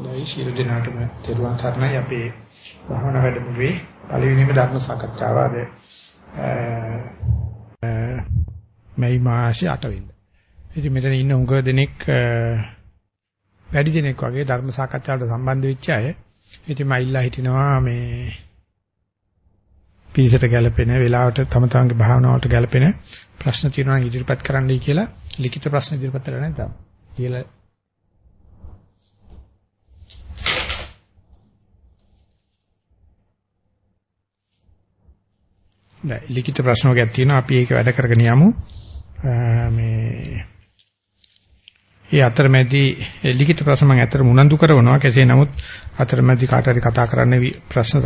දැයි ශිරු දිනාටම තෙරුවන් සරණයි අපේ භාවනා වැඩමුළුවේ පළවෙනිම ධර්ම සාකච්ඡාව අද මේ මාසේ 8 වෙනිදා. ඉතින් මෙතන ඉන්න උඟ දෙනෙක් වැඩි දෙනෙක් වගේ ධර්ම සාකච්ඡාවට සම්බන්ධ වෙච්ච අය. ඉතින් මම ඉල්ලා හිටිනවා මේ පිළිසෙට ගැලපෙන වෙලාවට තම තමන්ගේ භාවනාවට ගැලපෙන ප්‍රශ්න තියෙනවා නම් ඉදිරිපත් කරන්නයි කියලා ලිඛිත ප්‍රශ්න ඉදිරිපත් කරලා නැත්නම් කියලා නෑ ලිඛිත ප්‍රශ්න වර්ගයක් තියෙනවා. අපි ඒක වැඩ කරගෙන යමු. මේ ඒ අතරමැදි ලිඛිත ප්‍රශ්න මම ඇත්තට උනන්දු කරනවා. කෙසේ නමුත් අතරමැදි කාට හරි කතා කරන්න ප්‍රශ්න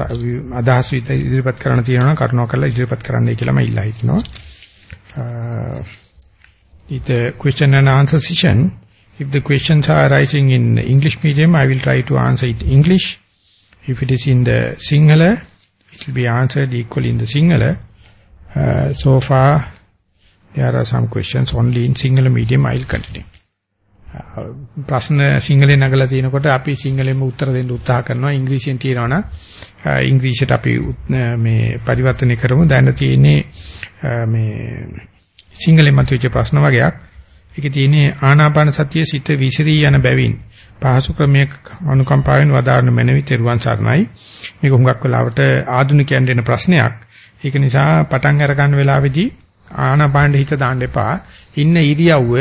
අදහස් ඉදිරිපත් කරන්න තියෙනවා කරුණාකරලා ඉදිරිපත් කරන්නයි කියලා මම ඉල්ලා හිටිනවා. it a question and answer session. If the questions are arising in english medium i will try to answer it english. If it is in the sinhala it will be answered equally in the Sinhala. Uh, so far, there are some questions only in Sinhala medium. I will continue. Uh, ප්‍රශ්න සිංහලෙන් නගලා තිනකොට අපි සිංහලෙන්ම උත්තර දෙන්න උත්සාහ කරනවා ඉංග්‍රීසියෙන් තියෙනවනම් uh, ඉංග්‍රීසියට අපි uh, මේ පරිවර්තනය කරමු දැන් තියෙන්නේ මේ සිංහලෙන් මතුවෙච්ච ප්‍රශ්න වගේක් ඒකේ තියෙන්නේ ආනාපාන සතිය සිත විසිරී යන බැවින් පහසු ක්‍රමයක අනුකම්පාවෙන් වදාරන මැනවි තෙරුවන් සරණයි. මේක හුඟක් වෙලාවට ආධුනිකයන් දෙන ප්‍රශ්නයක්. ඒක නිසා පටන් අර ගන්න වෙලාවේදී ආනාපානෙ හිත දාන්න එපා. ඉන්න ඉරියව්ව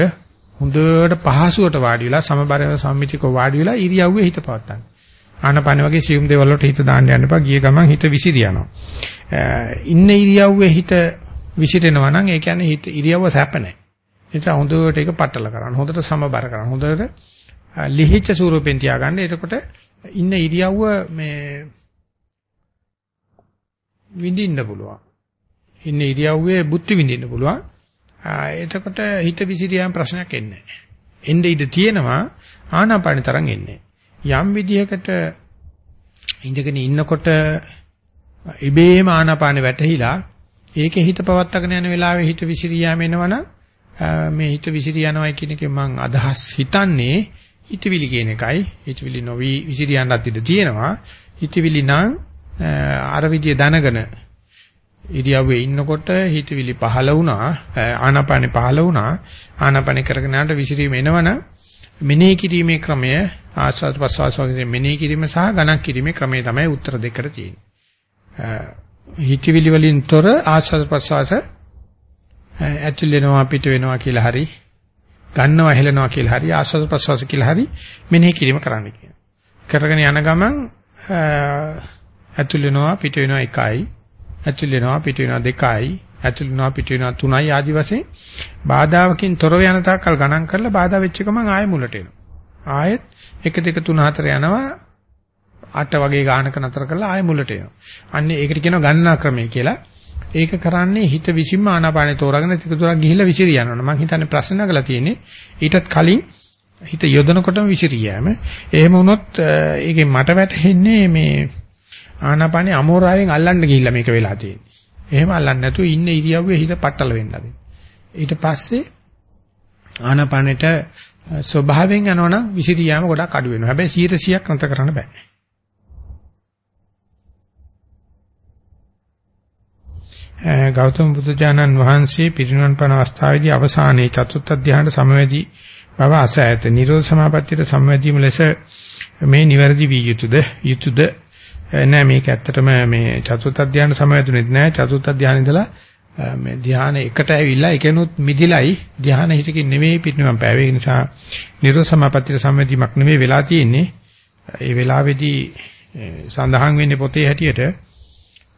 හොඳට පහසුවට වාඩි වෙලා සමබරව සම්මිතිකව වාඩි වෙලා ඉරියව්වේ හිත පවත්තන්න. ආනාපාන වගේ සියුම් දේවල් වලට හිත දාන්න යන්න එපා. ගිය ගමන් හිත විසිරියනවා. ඉන්න ඉරියව්වේ හිත විසිරෙනවා නම් ඒ කියන්නේ හිත ඉරියව්ව සැප නැහැ. ඒ නිසා හොඳට ඒක පట్టල කරන්න. හොඳට සමබර කරන්න. හොඳට ලිහිච්ච ස්වරූපෙන් තියාගන්න. එතකොට ඉන්න ඉරියව්ව මේ විඳින්න පුළුවන්. ඉන්න ඉරියව්වේ බුද්ධි විඳින්න පුළුවන්. එතකොට හිත විසිරියම් ප්‍රශ්නයක් එන්නේ නැහැ. එnde ඉඳ තියෙනවා ආනාපාන තරම් එන්නේ. යම් විදිහකට ඉඳගෙන ඉන්නකොට ඉබේම ආනාපාන වැටහිලා ඒකේ හිත පවත්තගෙන යන වෙලාවේ හිත විසිරියාම එනවනම් මේ හිත විසිරිය යනවායි කියන එකෙන් මම අදහස් හිතන්නේ හිතවිලි කියන එකයි. හිතවිලි නොවි විසිරියන්නත් ඉඩ තියෙනවා. හිතවිලි නම් අර විදිය දැනගෙන ඉරියව්වේ ඉන්නකොට හිතවිලි පහළ වුණා ආනාපානෙ පහළ වුණා. ආනාපානෙ කරගෙන යනට විසිරීම එනවනම් මෙනෙහි කිරීමේ ක්‍රමය ආස්වාද ප්‍රසවාස වගේ මෙනෙහි කිරීම සහ ගණන් කිරීමේ ක්‍රමය තමයි උත්තර දෙකට තියෙන්නේ. හිතවිලි වලින් තොර ආස්වාද ප්‍රසවාස ඇතුල් වෙනවා පිට වෙනවා කියලා හරි ගන්නවා හෙලනවා කියලා හරි ආස්වාද ප්‍රසවාස කියලා හරි මෙනෙහි කිරීම කරන්න කියනවා. කරගෙන යන ගමන් ඇතුල් වෙනවා පිට වෙනවා එකයි. ඇතුල් වෙනවා පිට වෙනවා දෙකයි. ඇතුල් වෙනවා පිට වෙනවා තුනයි ආදි වශයෙන් බාධාවකින් තොරව යන තාක්කල් ගණන් කරලා බාධා වෙච්ච ගමන් ආයෙ මුලට එනවා. ආයෙත් 1 2 3 4 යනවා 8 වගේ ගානක නතර කරලා ආයෙ මුලට එනවා. අන්නේ ඒකට කියනවා ගණනා ක්‍රමය කියලා. ඒක කරන්නේ හිත විසින්ම ආනාපානේ තෝරාගෙන ටික දුරක් ගිහිල්ලා විසිරී යනවා. මම හිතන්නේ ප්‍රශ්න නගලා තියෙන්නේ ඊටත් කලින් හිත යොදනකොටම විසිරී යෑම. එහෙම වුණොත් ඒකේ මට වැටහෙන්නේ මේ ආනාපානේ අමෝරාවෙන් අල්ලන්න ගිහිල්ලා මේක වෙලා තියෙන්නේ. එහෙම අල්ලන්නේ නැතුව ඉන්න ඉරියව්වේ හිත පట్టල වෙන්න ඊට පස්සේ ආනාපානෙට ස්වභාවයෙන් යනවනම් විසිරී යාම ගොඩක් අඩු වෙනවා. හැබැයි 100ක් නැතර කරන්න බෑ. ගෞතම බුදුජානන් වහන්සේ පිරිනුවන් පන අවස්ථාවේදී අවසානයේ චතුත්ථ ධ්‍යාන සමවැදී බව අසෑත. නිරෝධ සමාපත්තියට සමවැදීම ලෙස මේ නිවැරදි වී යුතුයද? යුතුයද? නෑ මේක ඇත්තටම මේ චතුත්ථ ධ්‍යාන සමවැදුනේත් නෑ. චතුත්ථ ධ්‍යාන ඉඳලා මේ ධ්‍යාන එකට ඇවිල්ලා ඒකනොත් මිදිලයි ධ්‍යාන හිතකින් නෙවෙයි පිරිනුවන් පෑවේ. ඒ නිසා නිරෝධ සමාපත්තියට සමවැදීමක් නෙවෙයි වෙලා තියෙන්නේ. ඒ වෙලාවේදී සඳහන් වෙන්නේ පොතේ හැටියට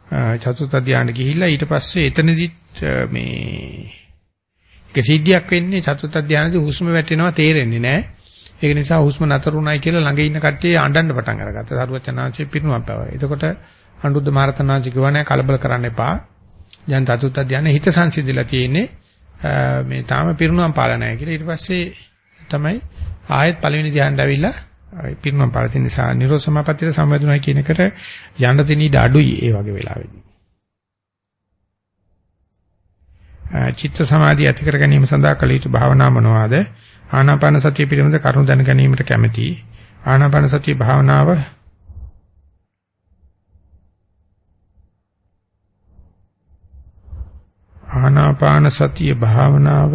චතුත් ධානය ගිහිල්ලා ඊට පස්සේ එතනදිත් මේ එක සිද්ධියක් වෙන්නේ චතුත් ධානයේදී හුස්ම වැටෙනවා තේරෙන්නේ නැහැ. ඒක නිසා හුස්ම නතරුණයි කියලා ළඟ ඉන්න කට්ටිය අඬන්න පටන් අරගත්තා. සරුවචනාංශයේ පිරුණම් පැවයි. එතකොට අනුරුද්ධ මහරතනාංශ කිව්වනේ කලබල කරන්න එපා. දැන් චතුත් ධානය හිත සංසිඳිලා තියෙන්නේ මේ තාම පිරුණම් පාල නැහැ කියලා. ඊට පස්සේ තමයි ආයෙත් පළවෙනි ධානයට ඇවිල්ලා පිරුණම් පාලතින් නිසා නිරෝධ සමාපත්තියට සම්බන්ධුනා කියන එකට යන්න තියෙන ඉඩ අඩුයි ඒ වගේ වෙලාවෙදී. චිත්ත සමාධිය ඇති කර ගැනීම සඳහා කළ යුතු භාවනා මොනවාද? ආනාපාන සතිය පිළිබඳ කරුණු දැන ගැනීමට කැමැති. ආනාපාන සතිය භාවනාව ආනාපාන සතිය භාවනාව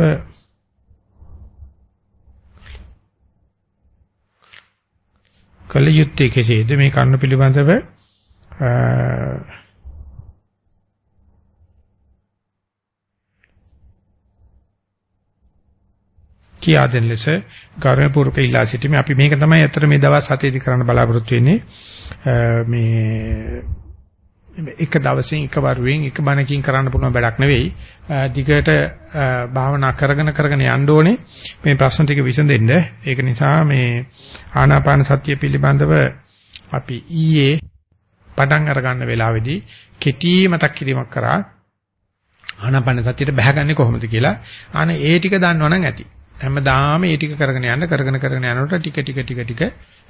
කල යුත්තේ කෙසේද මේ කර්ණ පිළිබඳව කියා දෙන ලෙස ගෞරවපූර්වක ඉල්ලා සිටිමි. අපි මේක තමයි අතර මේ දවස් 7ේදී කරන්න බලාපොරොත්තු වෙන්නේ. මේ එක දවසින් එක වරුවෙන් එක බණකින් කරන්න පුළුවන් වැඩක් නෙවෙයි. දිගට භාවනා කරගෙන කරගෙන යන්න ඕනේ මේ ප්‍රශ්න ටික විසඳෙන්න. ඒක නිසා මේ ආනාපාන සතිය පිළිබඳව අපි ඊයේ පටන් අරගන්න වෙලාවේදී කෙටි මතක් කිරීමක් කරා. ආනාපාන සතියට බහගන්නේ කොහොමද කියලා. අනේ ඒ ටික දන්නවනම් ඇති. හැමදාම මේ ටික කරගෙන යන්න කරගෙන කරගෙන යනකොට ටික ටික ටික ටික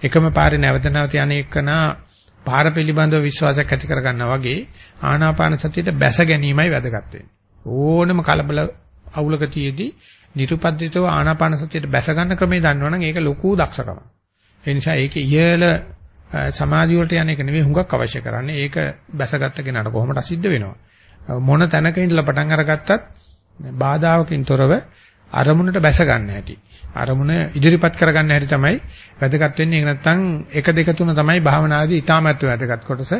එකම පාරේ නැවත නැවත යන එකනා පාර පිළිබඳව විශ්වාසයක් ඇති කරගන්නා වගේ ආනාපාන සතියට බැස ගැනීමයි වැදගත් වෙන්නේ. ඕනම කලබල අවුලක තියේදී නිරුපද්දිතව ආනාපාන සතියට බැස ගන්න ක්‍රමය දන්නවනම් ඒක ලොකු දක්ෂකමක්. ඒ නිසා ඒක ඉහළ සමාධිය වලට යන එක නෙවෙයි හුඟක් අවශ්‍ය කරන්නේ. ඒක බැසගත්ත කෙනාට කොහොමද සිද්ධ වෙනවා. මොන තැනක ඉඳලා පටන් අරගත්තත් බාධාවකින් තොරව අරමුණට බැස ගන්න හැටි. අරමුණ ඉදිරිපත් කරගන්න හැටි තමයි වැදගත් වෙන්නේ. ඒක නැත්නම් 1 2 3 තමයි භාවනාවේදී ඊටාමත් වැදගත් කොටස.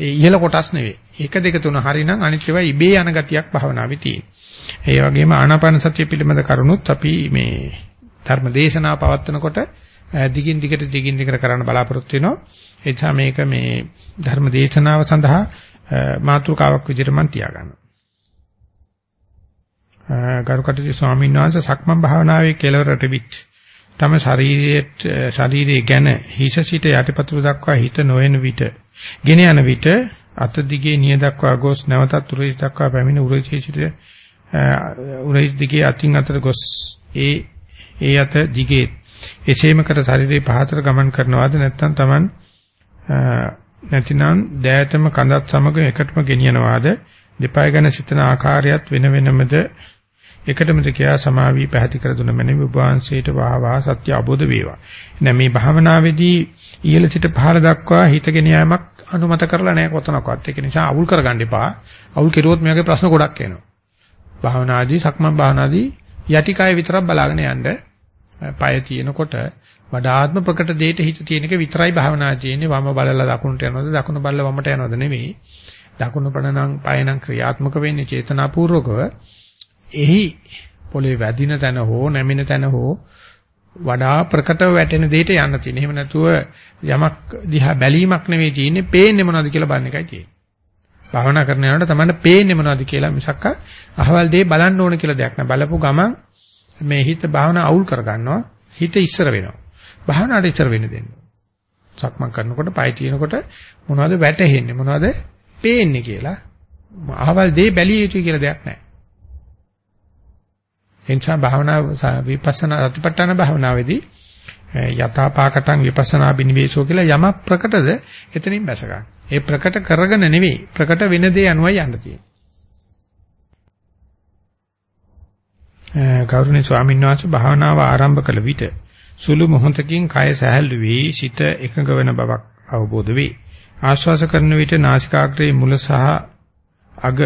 ඒ ඉහළ කොටස් නෙවෙයි. 1 2 3 හරිනම් අනිත් ඒවා ඉබේ යන ගතියක් භාවනාවේ තියෙනවා. ඒ වගේම ආනාපාන සතිය පිළිබඳ කරුණුත් අපි මේ ධර්ම දේශනාව පවත්වනකොට දිගින් දිගට දිගින් දිගට කරන්න බලාපොරොත්තු වෙනවා. ඒ නිසා මේක මේ ධර්ම දේශනාව සඳහා මාතෘකාවක් විදිහට මම තියාගන්නවා. ගරුකටුති ස්වාමීන් වහන්සේ සක්මන් භාවනාවේ කෙලවරට විත් තම ශරීරයේ ශරීරයේ ගැන හිස සිට යටිපතුල දක්වා හිත නොයන විට ගෙන යන විට අත දිගේ නිය දක්වා ගොස් නැවතත් උරහිස් දක්වා පැමිණ උරහිසේ සිට උරහිස් දිගේ අතින් අතට ගොස් ඒ ඒ අත දිගේ. එසේම කර ශරීරයේ පහතට ගමන් කරනවාද නැත්නම් Taman නැතිනම් දෑතම කඳත් සමග එකටම ගෙනියනවාද? දෙපය ගැන සිතන ආකාරයත් වෙන වෙනමද? එකටම දෙකියා සමාවී පැහැති කර දුන මැනවි උපවාසයට වාවා සත්‍ය අවබෝධ වේවා. නැ මේ භාවනාවේදී ඉහළ සිට පහළ දක්වා හිතගෙන යෑමක් අනුමත කරලා නැහැ කොතනකවත්. ඒක නිසා අවුල් කරගන්න එපා. අවුල් කෙරුවොත් මේවාගේ ප්‍රශ්න ගොඩක් එනවා. භාවනාදී සක්මන් භාවනාදී යටි කය විතරක් බලාගෙන යන්න පය තියෙනකොට වඩාත්ම ප්‍රකට දෙයට හිත තියෙන එක විතරයි භාවනා ජීන්නේ වම බලලා දකුණට යනවද දකුණ බලලා වමට යනවද නෙමෙයි දකුණු ප්‍රණනම් පයනම් ක්‍රියාත්මක වෙන්නේ චේතනාපූර්වකව එහි පොළේ වැදින තැන හෝ නැමින තැන හෝ වඩා ප්‍රකටව වැටෙන දෙයට යන්න තියෙන. එහෙම නැතුව යමක් දිහා බැලීමක් නෙවෙයි තියෙන්නේ, පේන්නේ මොනවද කියලා බලන එකයි තියෙන්නේ. භාවනා කරන යනකොට තමයි පේන්නේ මොනවද කියලා මිසක්ක අහවල් දේ බලන්න ඕන කියලා දෙයක් නෑ. බලපු ගමන් මේ හිත භාවනා අවුල් කරගන්නවා. හිත ඉස්සර වෙනවා. භාවනාවට ඉස්සර වෙන්න දෙන්න. සක්මන් කරනකොට පය තියෙනකොට මොනවද වැටෙන්නේ මොනවද පේන්නේ කියලා අහවල් දේ බැලිය යුතුයි කියලා දෙයක් නැහැ. එනිසා භාවනා විපස්සනා රතිපට්ඨාන භාවනාවේදී යථාපාකටං විපස්සනා බිනිවේෂෝ කියලා යමක් ප්‍රකටද එතනින් බැස ගන්න. ඒ ප්‍රකට කරගෙන නෙවෙයි ප්‍රකට වෙන දේ අනුවයි යන්න තියෙන්නේ. ගෞරවනීය ස්වාමීන් වහන්සේ භාවනාව ආරම්භ කළ විට සුළු මොහොතකින් කය සැහැල්ලු වී සිත එකඟ වෙන බවක් අවබෝධ වේ. ආශ්වාස කරන විට නාසිකාග්‍රයේ මුල සහ අග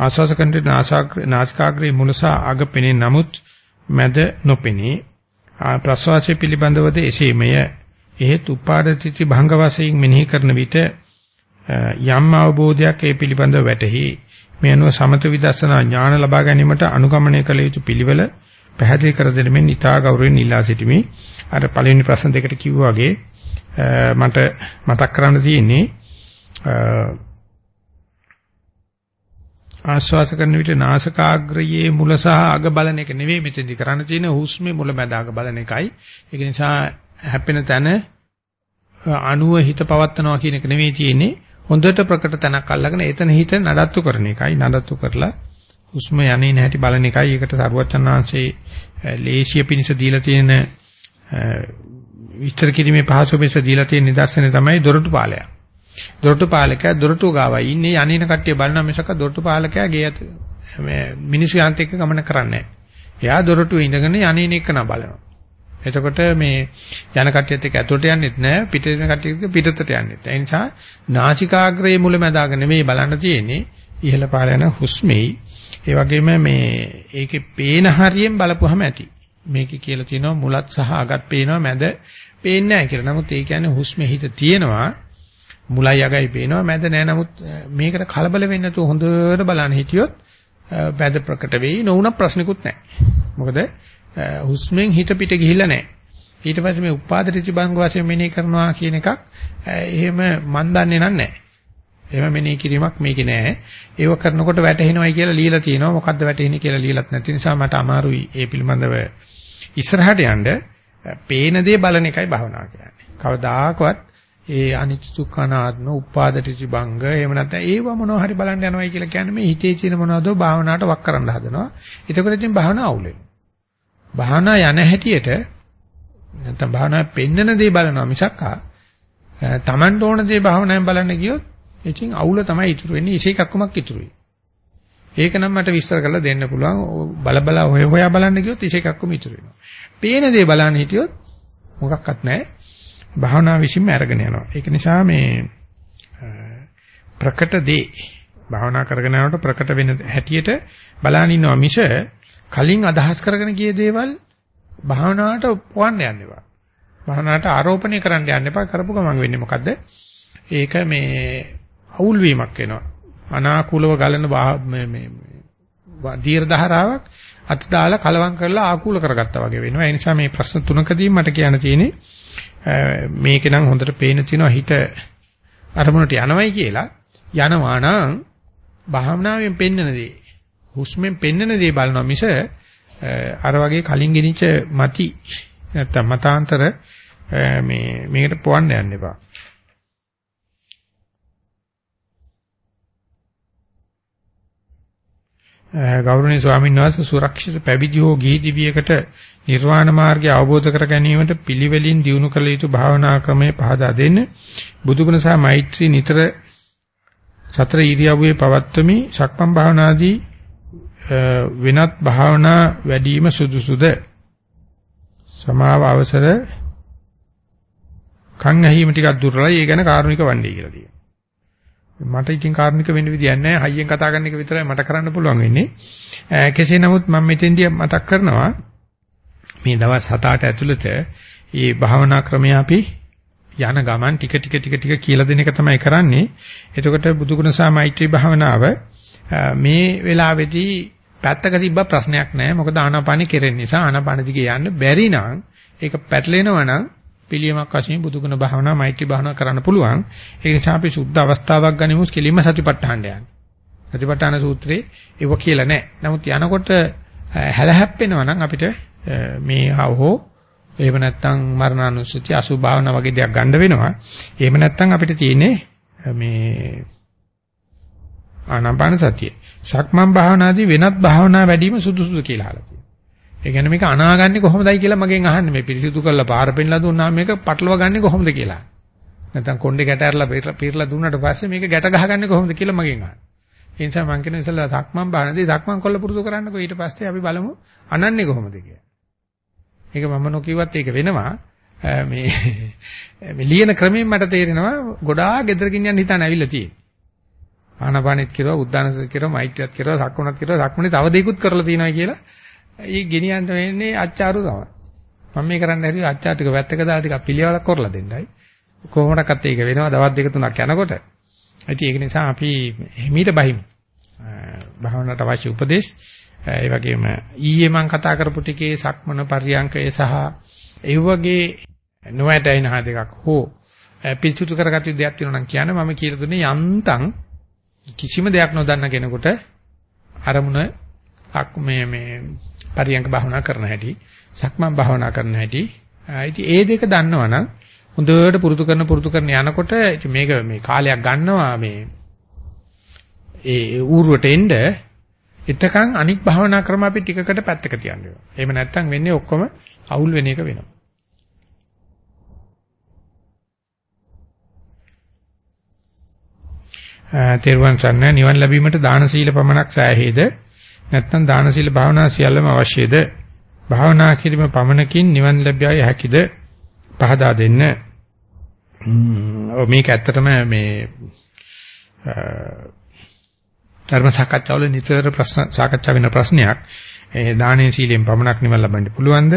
ආශ්වාස කරන නාසිකාග්‍රේ මුල සහ අග පෙනේ නමුත් මැද නොපෙනේ. ප්‍රශ්වාසය පිළිබඳවද එසේමය. එහෙත් උපාදතිති භංග වශයෙන් මෙනෙහි කරන විට යම් අවබෝධයක් ඒ පිළිබඳව වැටහි. මේ අනුව සමත විදර්ශනා ඥාන ලබා ගැනීමට අනුගමනය කළ යුතු පිළිවෙල පැහැදිලි කර දෙමින් ඊටා ගෞරවයෙන් ඉල්ලා සිටිමි. අර පළවෙනි ප්‍රශ්න දෙකට කිව්වා වගේ මට මතක් කරන්න තියෙන්නේ ආශ්වාස කරන විට නාසකාග්‍රයේ මුල සහ අග බලන එක නෙවෙයි මෙතෙන්දි කරන්න තියෙන හුස්මේ මුල මැද අග බලන එකයි. ඒක නිසා හැපෙන තැන අණුව හිත පවත්නවා කියන එක නෙවෙයි තියෙන්නේ. හොඳට ප්‍රකට තැනක් අල්ලගෙන එතන හිත නඩත්තු කරන එකයි. නඩත්තු කරලා හුස්ම යන්නේ නැහැටි බලන එකයි. ඒකට සරුවචනාංශේ ලේසිය පිනිස දීලා තියෙන විස්තර කිරීමේ පහසු පිනිස දීලා තියෙන නිදර්ශනය තමයි දොරටු පාලයක්. දොරටු පාලකයා දොරටු ගාවයි ඉන්නේ යන්නේන කට්ටිය බලන මිසක දොරටු පාලකයා ගේ ඇත මේ මිනිස්සු යන්ත එක්ක ගමන කරන්නේ නැහැ. එයා දොරටුවේ ඉඳගෙන යන්නේන එක නා බලනවා. එතකොට මේ යන කට්ටියත් එක්ක ඇතුළට යන්නෙත් නෑ පිට යන කට්ටියත් පිටතට යන්නෙත්. ඒ නිසා නාසිකාග්‍රයේ මුලැමැදාග නෙමෙයි බලන්න තියෙන්නේ ඉහළ පහළ යන හුස්මෙයි. ඒ වගේම මේ ඒකේ පේන හරියෙන් බලපුවහම ඇති. මේකේ කියලා තියෙනවා මුලත් සහ අගත් පේනවා මැද පේන්නේ නැහැ කියලා. නමුත් ඒ කියන්නේ හුස්මේ හිත තියෙනවා මුලයි අගයි පේනවා මැද නැහැ. නමුත් මේකට කලබල වෙන්නේ නැතුව හොඳට බලන්න හිටියොත් මැද ප්‍රකට වෙයි. නොවුන ප්‍රශ්නිකුත් නැහැ. මොකද හුස්මෙන් හිත පිට ගිහිල්ලා නැහැ. ඊට පස්සේ මේ උපාදිතී බංග වශයෙන් මෙනෙහි කරනවා කියන එකක් එහෙම මන් දන්නේ නැහැ. එහෙම මෙනෙහි කිරීමක් මේකේ නැහැ. ඒව කරනකොට වැටහෙනවයි කියලා ලියලා තියෙනවා. මොකද්ද වැටෙන්නේ කියලා ලියලත් නැති නිසා මට අමාරුයි ඒ පිළිබඳව ඉස්සරහට යන්න. පේන දේ බලන එකයි භවනා කියන්නේ. කවදාකවත් ඒ අනිත්‍ය දුක්ඛ අනාත්ම උපාදිතී බංග එහෙම නැත්නම් ඒව මොනවා හරි බලන්න යනවයි කියලා කියන්නේ මේ හිතේ තියෙන මොනවදෝ භාවනාවට වක් කරන්න හදනවා. එතකොට ඉතින් භාවනාව අවුල් වෙනවා. භාවනා යන හැටියට නැත්නම් භාවනා පෙන්නන දේ බලනවා මිසක් තමන්ට ඕන දේ භාවනාවෙන් බලන්න ගියොත් ඉතින් අවුල තමයි ඉතුරු වෙන්නේ ඉසේ එකක්කමක් ඉතුරුයි. ඒක නම් මට විස්තර කරලා දෙන්න පුළුවන් බල බල හොය හොයා බලන්න ගියොත් ඉසේ එකක්කම ඉතුරු වෙනවා. පේන දේ බලන්න හිටියොත් මොකක්වත් නැහැ. භාවනා විශ්ීම අරගෙන යනවා. ඒක නිසා මේ ප්‍රකට දේ භාවනා කරගෙන යනකොට ප්‍රකට වෙන හැටියට බලන් ඉන්නවා මිස කලින් අදහස් කරගෙන ගිය දේවල් භාවනාවට පොවන්න යන්න එපා. භාවනාවට ආරෝපණය කරන්න යන්න එපා. කරපු ගමන් වෙන්නේ මොකද්ද? ඒක මේ අවුල් වීමක් වෙනවා. අනාකූලව ගලන මේ මේ දීර්ඝ ධාරාවක් අත දාලා කලවම් කරලා ආකූල කරගත්තා වගේ වෙනවා. ඒ නිසා මේ ප්‍රශ්න තුනකදී මට කියන්න තියෙන්නේ මේකේ නම් හොඳට පේන තියෙනවා හිත අරමුණට යනවයි කියලා යනවා නම් භාවනාවෙන් පෙන්නන දේ හුස්මෙන් පෙන්නන දේ බලනවා මිස අර වගේ කලින් ගෙනිච්ච mati නැත්තම් මතාන්තර මේ මේකට පොවන්න යන්න එපා. ගෞරවනීය ස්වාමීන් වහන්සේ සුරක්ෂිත පැවිදි හෝ ගිහි දිවියකට නිර්වාණ මාර්ගය අවබෝධ කර ගැනීමට පිළිවෙලින් දියුණු කළ යුතු භාවනා ක්‍රමයේ පහදා දෙන්න. බුදුගුණ සහ මෛත්‍රී නිතර සතර ඉරියව්වේ පවත්වමි. සක්මන් භාවනාදී වෙනත් භාවනා වැඩිම සුදුසුද? සමාව අවසර. කන් ඇහිම ටිකක් දුර්වලයි. ඒ ගැන කාරුණික වන්නේ කියලා තියෙනවා. මට ඉතින් කාරුණික වෙන්න විදියක් නැහැ. හයියෙන් කතා කරන එක විතරයි මට කරන්න පුළුවන් වෙන්නේ. කෙසේ නමුත් මම මෙතෙන්දී මතක් කරනවා මේ දවස් 7-8 ඇතුළත මේ භාවනා ක්‍රමය අපි යන ගමන් ටික ටික ටික ටික කියලා දෙන එක තමයි කරන්නේ එතකොට බුදුගුණ සහ මෛත්‍රී භාවනාව මේ වෙලාවේදී පැත්තක තිබ්බ ප්‍රශ්නයක් නැහැ. මොකද ආනාපානෙ කෙරෙන නිසා ආනාපාන දිගේ යන්න බැරි නම් ඒක පැටලෙනවා නම් පිළියමක් වශයෙන් බුදුගුණ භාවනා මෛත්‍රී භාවනා කරන්න පුළුවන්. ඒ නිසා අපි සුද්ධ අවස්ථාවක් ගනිමු කෙලින්ම සතිපට්ඨානට යන්න. සතිපට්ඨාන සූත්‍රේ ඒව කියලා නැහැ. නමුත් යනකොට හැලහැප්පෙනවා නම් අපිට මේ හවෝ එහෙම නැත්නම් මරණානුස්සති අසුභ භාවනා වගේ දෙයක් ගන්න වෙනවා. එහෙම නැත්නම් අපිට තියෙන්නේ මේ ආනාපාන සතිය. සක්මන් භාවනාදී වෙනත් භාවනා වැඩිම සුදුසුද කියලා අහලා තියෙනවා. ඒ කියන්නේ මේක අනාගන්නේ කොහොමදයි කියලා මගෙන් අහන්නේ මේ පිරිසිදු කරලා පාර පෙන්ලා දුන්නාම මේක පටලවා ගන්නේ කොහොමද කියලා. නැත්නම් කොණ්ඩේ ගැට ඇරලා පීරලා දුන්නාට පස්සේ මේක ගැට ගහගන්නේ කොහොමද කියලා මගෙන් අහන්නේ. ඒ නිසා මං කියන ඉස්සෙල්ලා සක්මන් භාවනාදී සක්මන් කොල්ල පුරුදු කරන්නකෝ ඊට පස්සේ අපි බලමු අනන්නේ කොහොමද කියලා. ඒක මම නොකියුවත් ඒක වෙනවා. මේ මේ ලියන ක්‍රමයෙන් මට තේරෙනවා ගොඩාක් gedara ගින්න යන හිතාන ඇවිල්ලා තියෙන්නේ. ආනාපානෙත් කෙරුවා, උද්දානසෙත් කෙරුවා, මෛත්‍රියත් කෙරුවා, සක්මනත් කෙරුවා, සක්මනේ තව දෙයක්ත් කරලා තියෙනවා කියලා. ඒ ගෙනියන්න වෙන්නේ අච්චාරු තමයි. මම මේ කරන්න හැදුවේ අච්චාර ටික වැත්තක දාලා ටිකක් පිළිවෙලක් කරලා දෙන්නයි. කොහොමඩක්වත් ඒක වෙනවා දවස් දෙක තුනක් යනකොට. ඉතින් ඒක නිසා අපි හිමීට බහිමු. භාවනාවට අවශ්‍ය උපදේශ ඒ වගේම ඊයේ මම කතා කරපු ටිකේ සක්මන පරියංකය සහ ඒ වගේ නොවැටෙන හා දෙකක් හෝ පිළිසුතු කරගත්තු දෙයක් තියෙනවා නම් කියන්න මම කියලා දුන්නේ යන්තම් කිසිම දෙයක් නොදන්න කෙනෙකුට අරමුණ මේ මේ පරියංග භාවනා කරන හැටි සක්මන් භාවනා කරන හැටි ඉතින් ඒ දෙක දන්නවනම් හොඳට පුරුදු කරන පුරුදු කරන යනකොට මේක මේ කාලයක් ගන්නවා මේ ඒ ඌරුවට එන්න එතකන් අනික් භාවනා ක්‍රම අපි ටිකකට පැත්තක තියන්න වෙනවා. එහෙම නැත්නම් වෙන්නේ ඔක්කොම අවුල් වෙන එක වෙනවා. තෙරුවන් සරණ නිවන් ලැබීමට දාන සීල පමණක් සෑහේද නැත්නම් දාන සීල භාවනා සියල්ලම අවශ්‍යද භාවනා කිරීම පමණකින් නිවන් ලැබිය හැකිද පහදා දෙන්න. මේක ඇත්තටම මේ ධර්ම සාකච්ඡාවල නිතර ප්‍රශ්න සාකච්ඡා වෙන ප්‍රශ්නයක්. ඒ දානේ සීලෙන් පමණක් නිවන් ලබන්න පුළුවන්ද?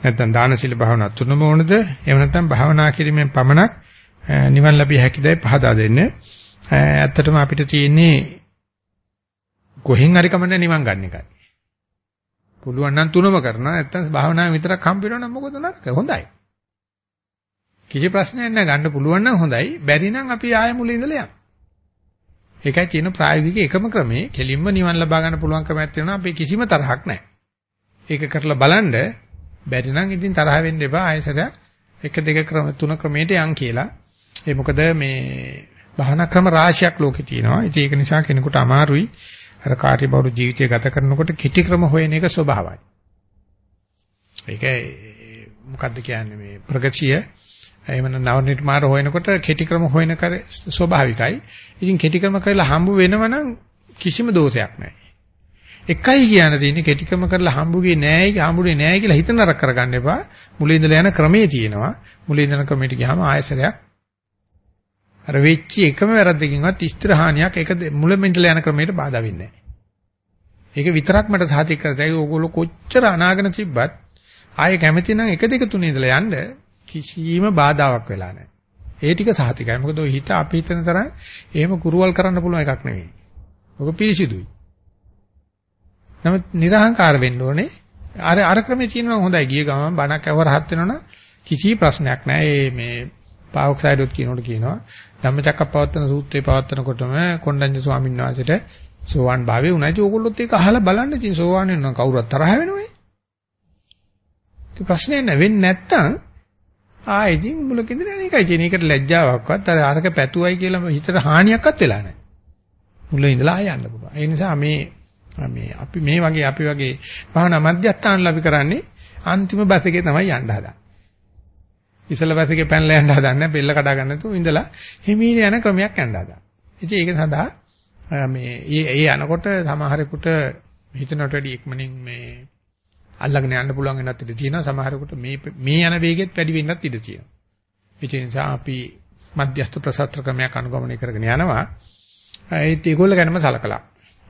නැත්නම් දාන සීල භාවනා තුනම ඕනද? එහෙම නැත්නම් භාවනා කිරීමෙන් පමණක් නිවන් ලැබිය හැකිදයි පහදා දෙන්න. ඇත්තටම අපිට තියෙන්නේ කොහෙන් හරි කමන්න නිවන් ගන්න එකයි. පුළුවන් නම් තුනම කරනවා නැත්නම් භාවනාව විතරක් හම්බ වෙනවා නම් මොකද නරක හොඳයි. කිසි ප්‍රශ්නයක් නැහැ ගන්න පුළුවන් නම් හොඳයි. බැරි නම් අපි ආයෙ මුල ඉඳලා යමු. ඒකයි තියෙන ප්‍රායෝගික එකම ක්‍රමේ කෙලින්ම නිවන් ලබා ගන්න පුළුවන් ක්‍රමයක් තියෙනවා අපි කිසිම තරහක් නැහැ. ඒක කරලා බලන්න බැරි නම් ඉතින් තරහ වෙන්න එපා ආයෙසරයක් එක දෙක ක්‍රම තුන ක්‍රමයට යන් කියලා. ඒ මොකද මේ භාවනා ක්‍රම රාශියක් ලෝකේ තියෙනවා. ඉතින් ඒක නිසා කෙනෙකුට අමාරුයි අර කාර්යබහුල ජීවිතය ගත කරනකොට කිටි ක්‍රම හොයන එක ස්වභාවයි. ඒක මොකද්ද කියන්නේ මේ ප්‍රගතිය එහෙම නව නිර්මාණ හොයනකොට කෙටි ක්‍රම හොයන කර ස්වභාවිකයි. ඉතින් කෙටි ක්‍රම කරලා හම්බ වෙනවනම් කිසිම දෝෂයක් නැහැ. එකයි කියන්න තියෙන්නේ කෙටි ක්‍රම කරලා හම්බුගේ නැහැ හම්බුනේ නැහැ කියලා හිත නරක කරගන්න එපා. මුලින් ඉඳලා යන ක්‍රමයේ තියෙනවා. මුලින් ඉඳන ක්‍රමයට ගියාම ආයසරයක් අර වෙච්ච එකම වැරද්දකින්වත් ස්ථිර හානියක් ඒක මුලින්ම ඉඳලා යන ක්‍රමයට බාධා වෙන්නේ නැහැ. ඒක විතරක් මට සාතික කරතයි ඕගොල්ලෝ කොච්චර අනාගෙන තිබ්බත් ආයේ කැමති නම් 1 2 3 ඉඳලා යන්න කිසිම බාධාවක් වෙලා නැහැ. ඒ ටික සහතිකයි. මොකද ඔය හිත අපි හිතන තරම් එහෙම කුරුවල් කරන්න පුළුවන් එකක් නෙවෙයි. ඔක පිරිසිදුයි. නමුත් නිර්හංකාර වෙන්න ඕනේ. අර අර ක්‍රමේ තියෙනවා හොඳයි. ගිය ගමන් බණක් ඇහුව රහත් වෙනවනම් කිසි ප්‍රශ්නයක් නැහැ. මේ පාවොක්සයිඩොත් කියනකොට කියනවා ධම්මචක්කප්පවත්තන සූත්‍රේ පවත්නකොටම කොණ්ඩඤ්ඤ ස්වාමීන් වහන්සේට සෝවාන් භාවයේ උනායි. ඕගොල්ලොත් ඒක අහලා බලන්න ඉතින් සෝවාන් වෙනවා කවුරුත් තරහ වෙනවයි. ඒ ප්‍රශ්නේ නැ වෙන්නේ නැත්තම් ආ ඉතින් මුලකින්ද නේකයි කියන එකට ලැජ්ජාවක්වත් අර අරක පැතුවයි කියලා හිතට හානියක්වත් වෙලා නැහැ. මුල ඉඳලා ආය යන්න පුළුවන්. ඒ නිසා මේ මේ අපි මේ වගේ අපි වගේ භාවනා මධ්‍යස්ථාන ලැබි කරන්නේ අන්තිම බස් එකේ තමයි යන්න හදන්නේ. ඉසල බස් එකේ පැනලා යන්න හදන්නේ බෙල්ල කඩා ගන්න නැතුව ඉඳලා හිමීන යන ක්‍රමයක් යන්න හදා. ඉතින් ඒක සඳහා මේ ඒ යනකොට සමහරෙකුට හිතනට වැඩි ඉක්මනින් මේ අල්ලගෙන යන්න පුළුවන් වෙනත් ඉඩ තියෙනවා. සමහරකට මේ මේ යන වේගෙත් වැඩි වෙන්නත් ඉඩ තියෙනවා. ඒ නිසා අපි මධ්‍යස්ථ ප්‍රසත්‍ර ක්‍රමයක් අනුගමනය කරගෙන යනවා. ඒත් ඒගොල්ල ගැනම සලකලා.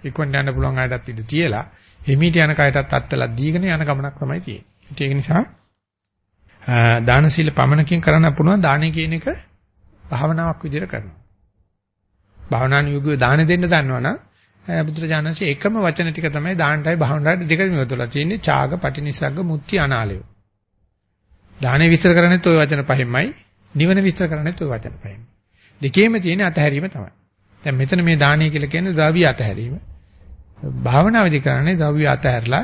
ඉක්මනට යන්න පුළුවන් අයටත් ඉඩ තියලා හිමීට යන කයටත් අත්තලා දීගෙන යන ගමනක් තමයි තියෙන්නේ. ඒක නිසා දාන සීල පමණකින් කරන්න පුළුවන් දාන කියන එක භාවනාවක් විදිහට කරනවා. භාවනානුයෝගීව දාන දෙන්න දන්නවනම් බුදුරජාණන්සේ එකම වචන ටික තමයි දානටයි භාවනාවටයි දෙකම යොදලා තියෙන්නේ ඡාග පටිනිසග්ග මුත්‍ති අනාලය. දානේ විස්තර කරන්නේත් ওই වචන පහෙන්මයි නිවන විස්තර කරන්නේත් ওই වචන පහෙන්මයි. දෙකේම තියෙන අතහැරීම තමයි. දැන් මෙතන මේ දානේ කියලා කියන්නේ ද්‍රව්‍ය අතහැරීම. භාවනාවේදී කරන්නේ ද්‍රව්‍ය අතහැරලා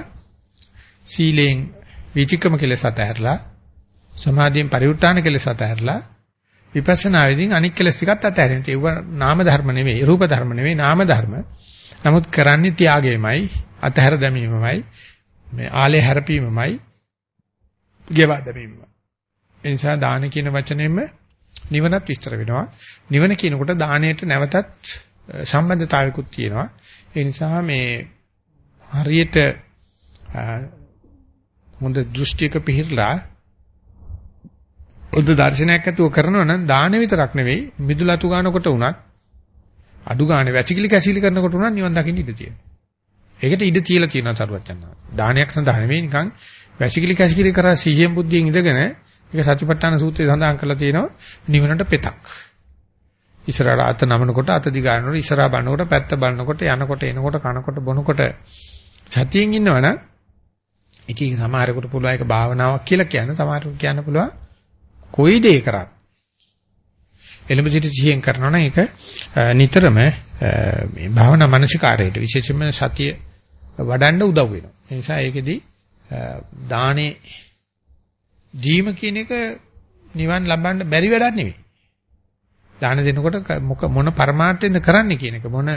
සීලෙන් විචිකම කෙලෙස අතහැරලා සමාධියෙන් පරිඋත් ทาน කෙලෙස අතහැරලා විපස්සනාවේදී අනික් කෙලෙස් ටිකත් අතහැරෙනවා. ඒක නාම ධර්ම නෙවෙයි, රූප ධර්ම නෙවෙයි, නාම ධර්ම. නමුත් කරන්නේ ත්‍යාගයමයි, අතහැර දැමීමමයි, මේ ආලේ හැරපීමමයි, ගෙවා දැමීමමයි. ඒ නිසා දාන කියන වචනයෙම නිවනත් විස්තර වෙනවා. නිවන කියනකොට දාණයට නැවතත් සම්බන්ධතාවයකුත් තියෙනවා. ඒ නිසා මේ හරියට හොඳ දෘෂ්ටියක පිහිරලා උද්ද දර්ශනයක් ඇතුව කරනවා නම් දාන විතරක් නෙවෙයි මිදුලතු ගන්නකොට උනත් අඩු ගානේ වැසිකිලි කැසිලි කරනකොට උනත් නිවන් දකින්න ඉඩ තියෙනවා. ඒකට ඉඩ තියලා තියෙනවා සරුවචන්නා. දානයක් සඳහා නෙවෙයි නිකන් වැසිකිලි කැසිකිලි කරා සිහියෙන් බුද්ධියෙන් ඉඳගෙන ඒක සතිපට්ඨාන සූත්‍රයේ සඳහන් කරලා තියෙනවා නිවනට පෙතක්. ඉස්සරහට අත නමනකොට අත දිගානකොට ඉස්සරහා බලනකොට පැත්ත බලනකොට යනකොට එනකොට කනකොට බොනකොට සතියෙන් ඉන්නවනම් ඉතින් සමහරෙකුට පුළුවන් ඒක භාවනාවක් කියලා කියන්න සමහරෙකුට කියන්න පුළුවන් කොයි දේ කරත් එළඹ සිට සිහියෙන් කරනවා නම් ඒක නිතරම මේ භාවනා මානසිකාරයට විශේෂයෙන්ම සතිය වඩන්න උදව් වෙනවා. ඒ නිසා ඒකෙදි දානේ දීම කියන එක නිවන් ලබන්න බැරි වැඩක් නෙවෙයි. දාන දෙනකොට මොන පරමාර්ථයෙන්ද කරන්නේ කියන එක මොන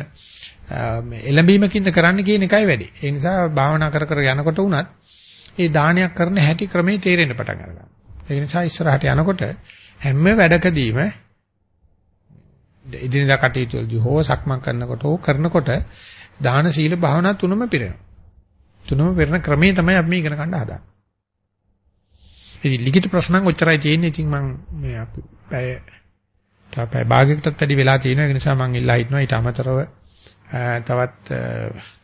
එළඹීමකින්ද කරන්නේ කියන එකයි වැඩි. ඒ නිසා භාවනා කර කර යනකොට උනත් ඒ දානයක් කරන හැටි ක්‍රමේ තේරෙන්න පටන් ගන්නවා. ඒ නිසා ඉස්සරහට යනකොට හැම වැඩකදීම ඉදිනදා කටයුතු වලදී හෝ සක්මන් කරනකොට හෝ කරනකොට දාන සීල භාවනා තුනම පිරෙනවා. තුනම පෙරන ක්‍රමේ තමයි අපි මේ ඉගෙන ගන්න හදාන්නේ. ඉතින් ලිඛිත ප්‍රශ්න නම් ඔච්චරයි තියෙන්නේ. ඉතින් මම මේ අපි පැය තව භාගයකටත් වැඩි වෙලා තියෙනවා. ඒ නිසා මම ඉල්ලා හිටනවා ඊට අමතරව තවත්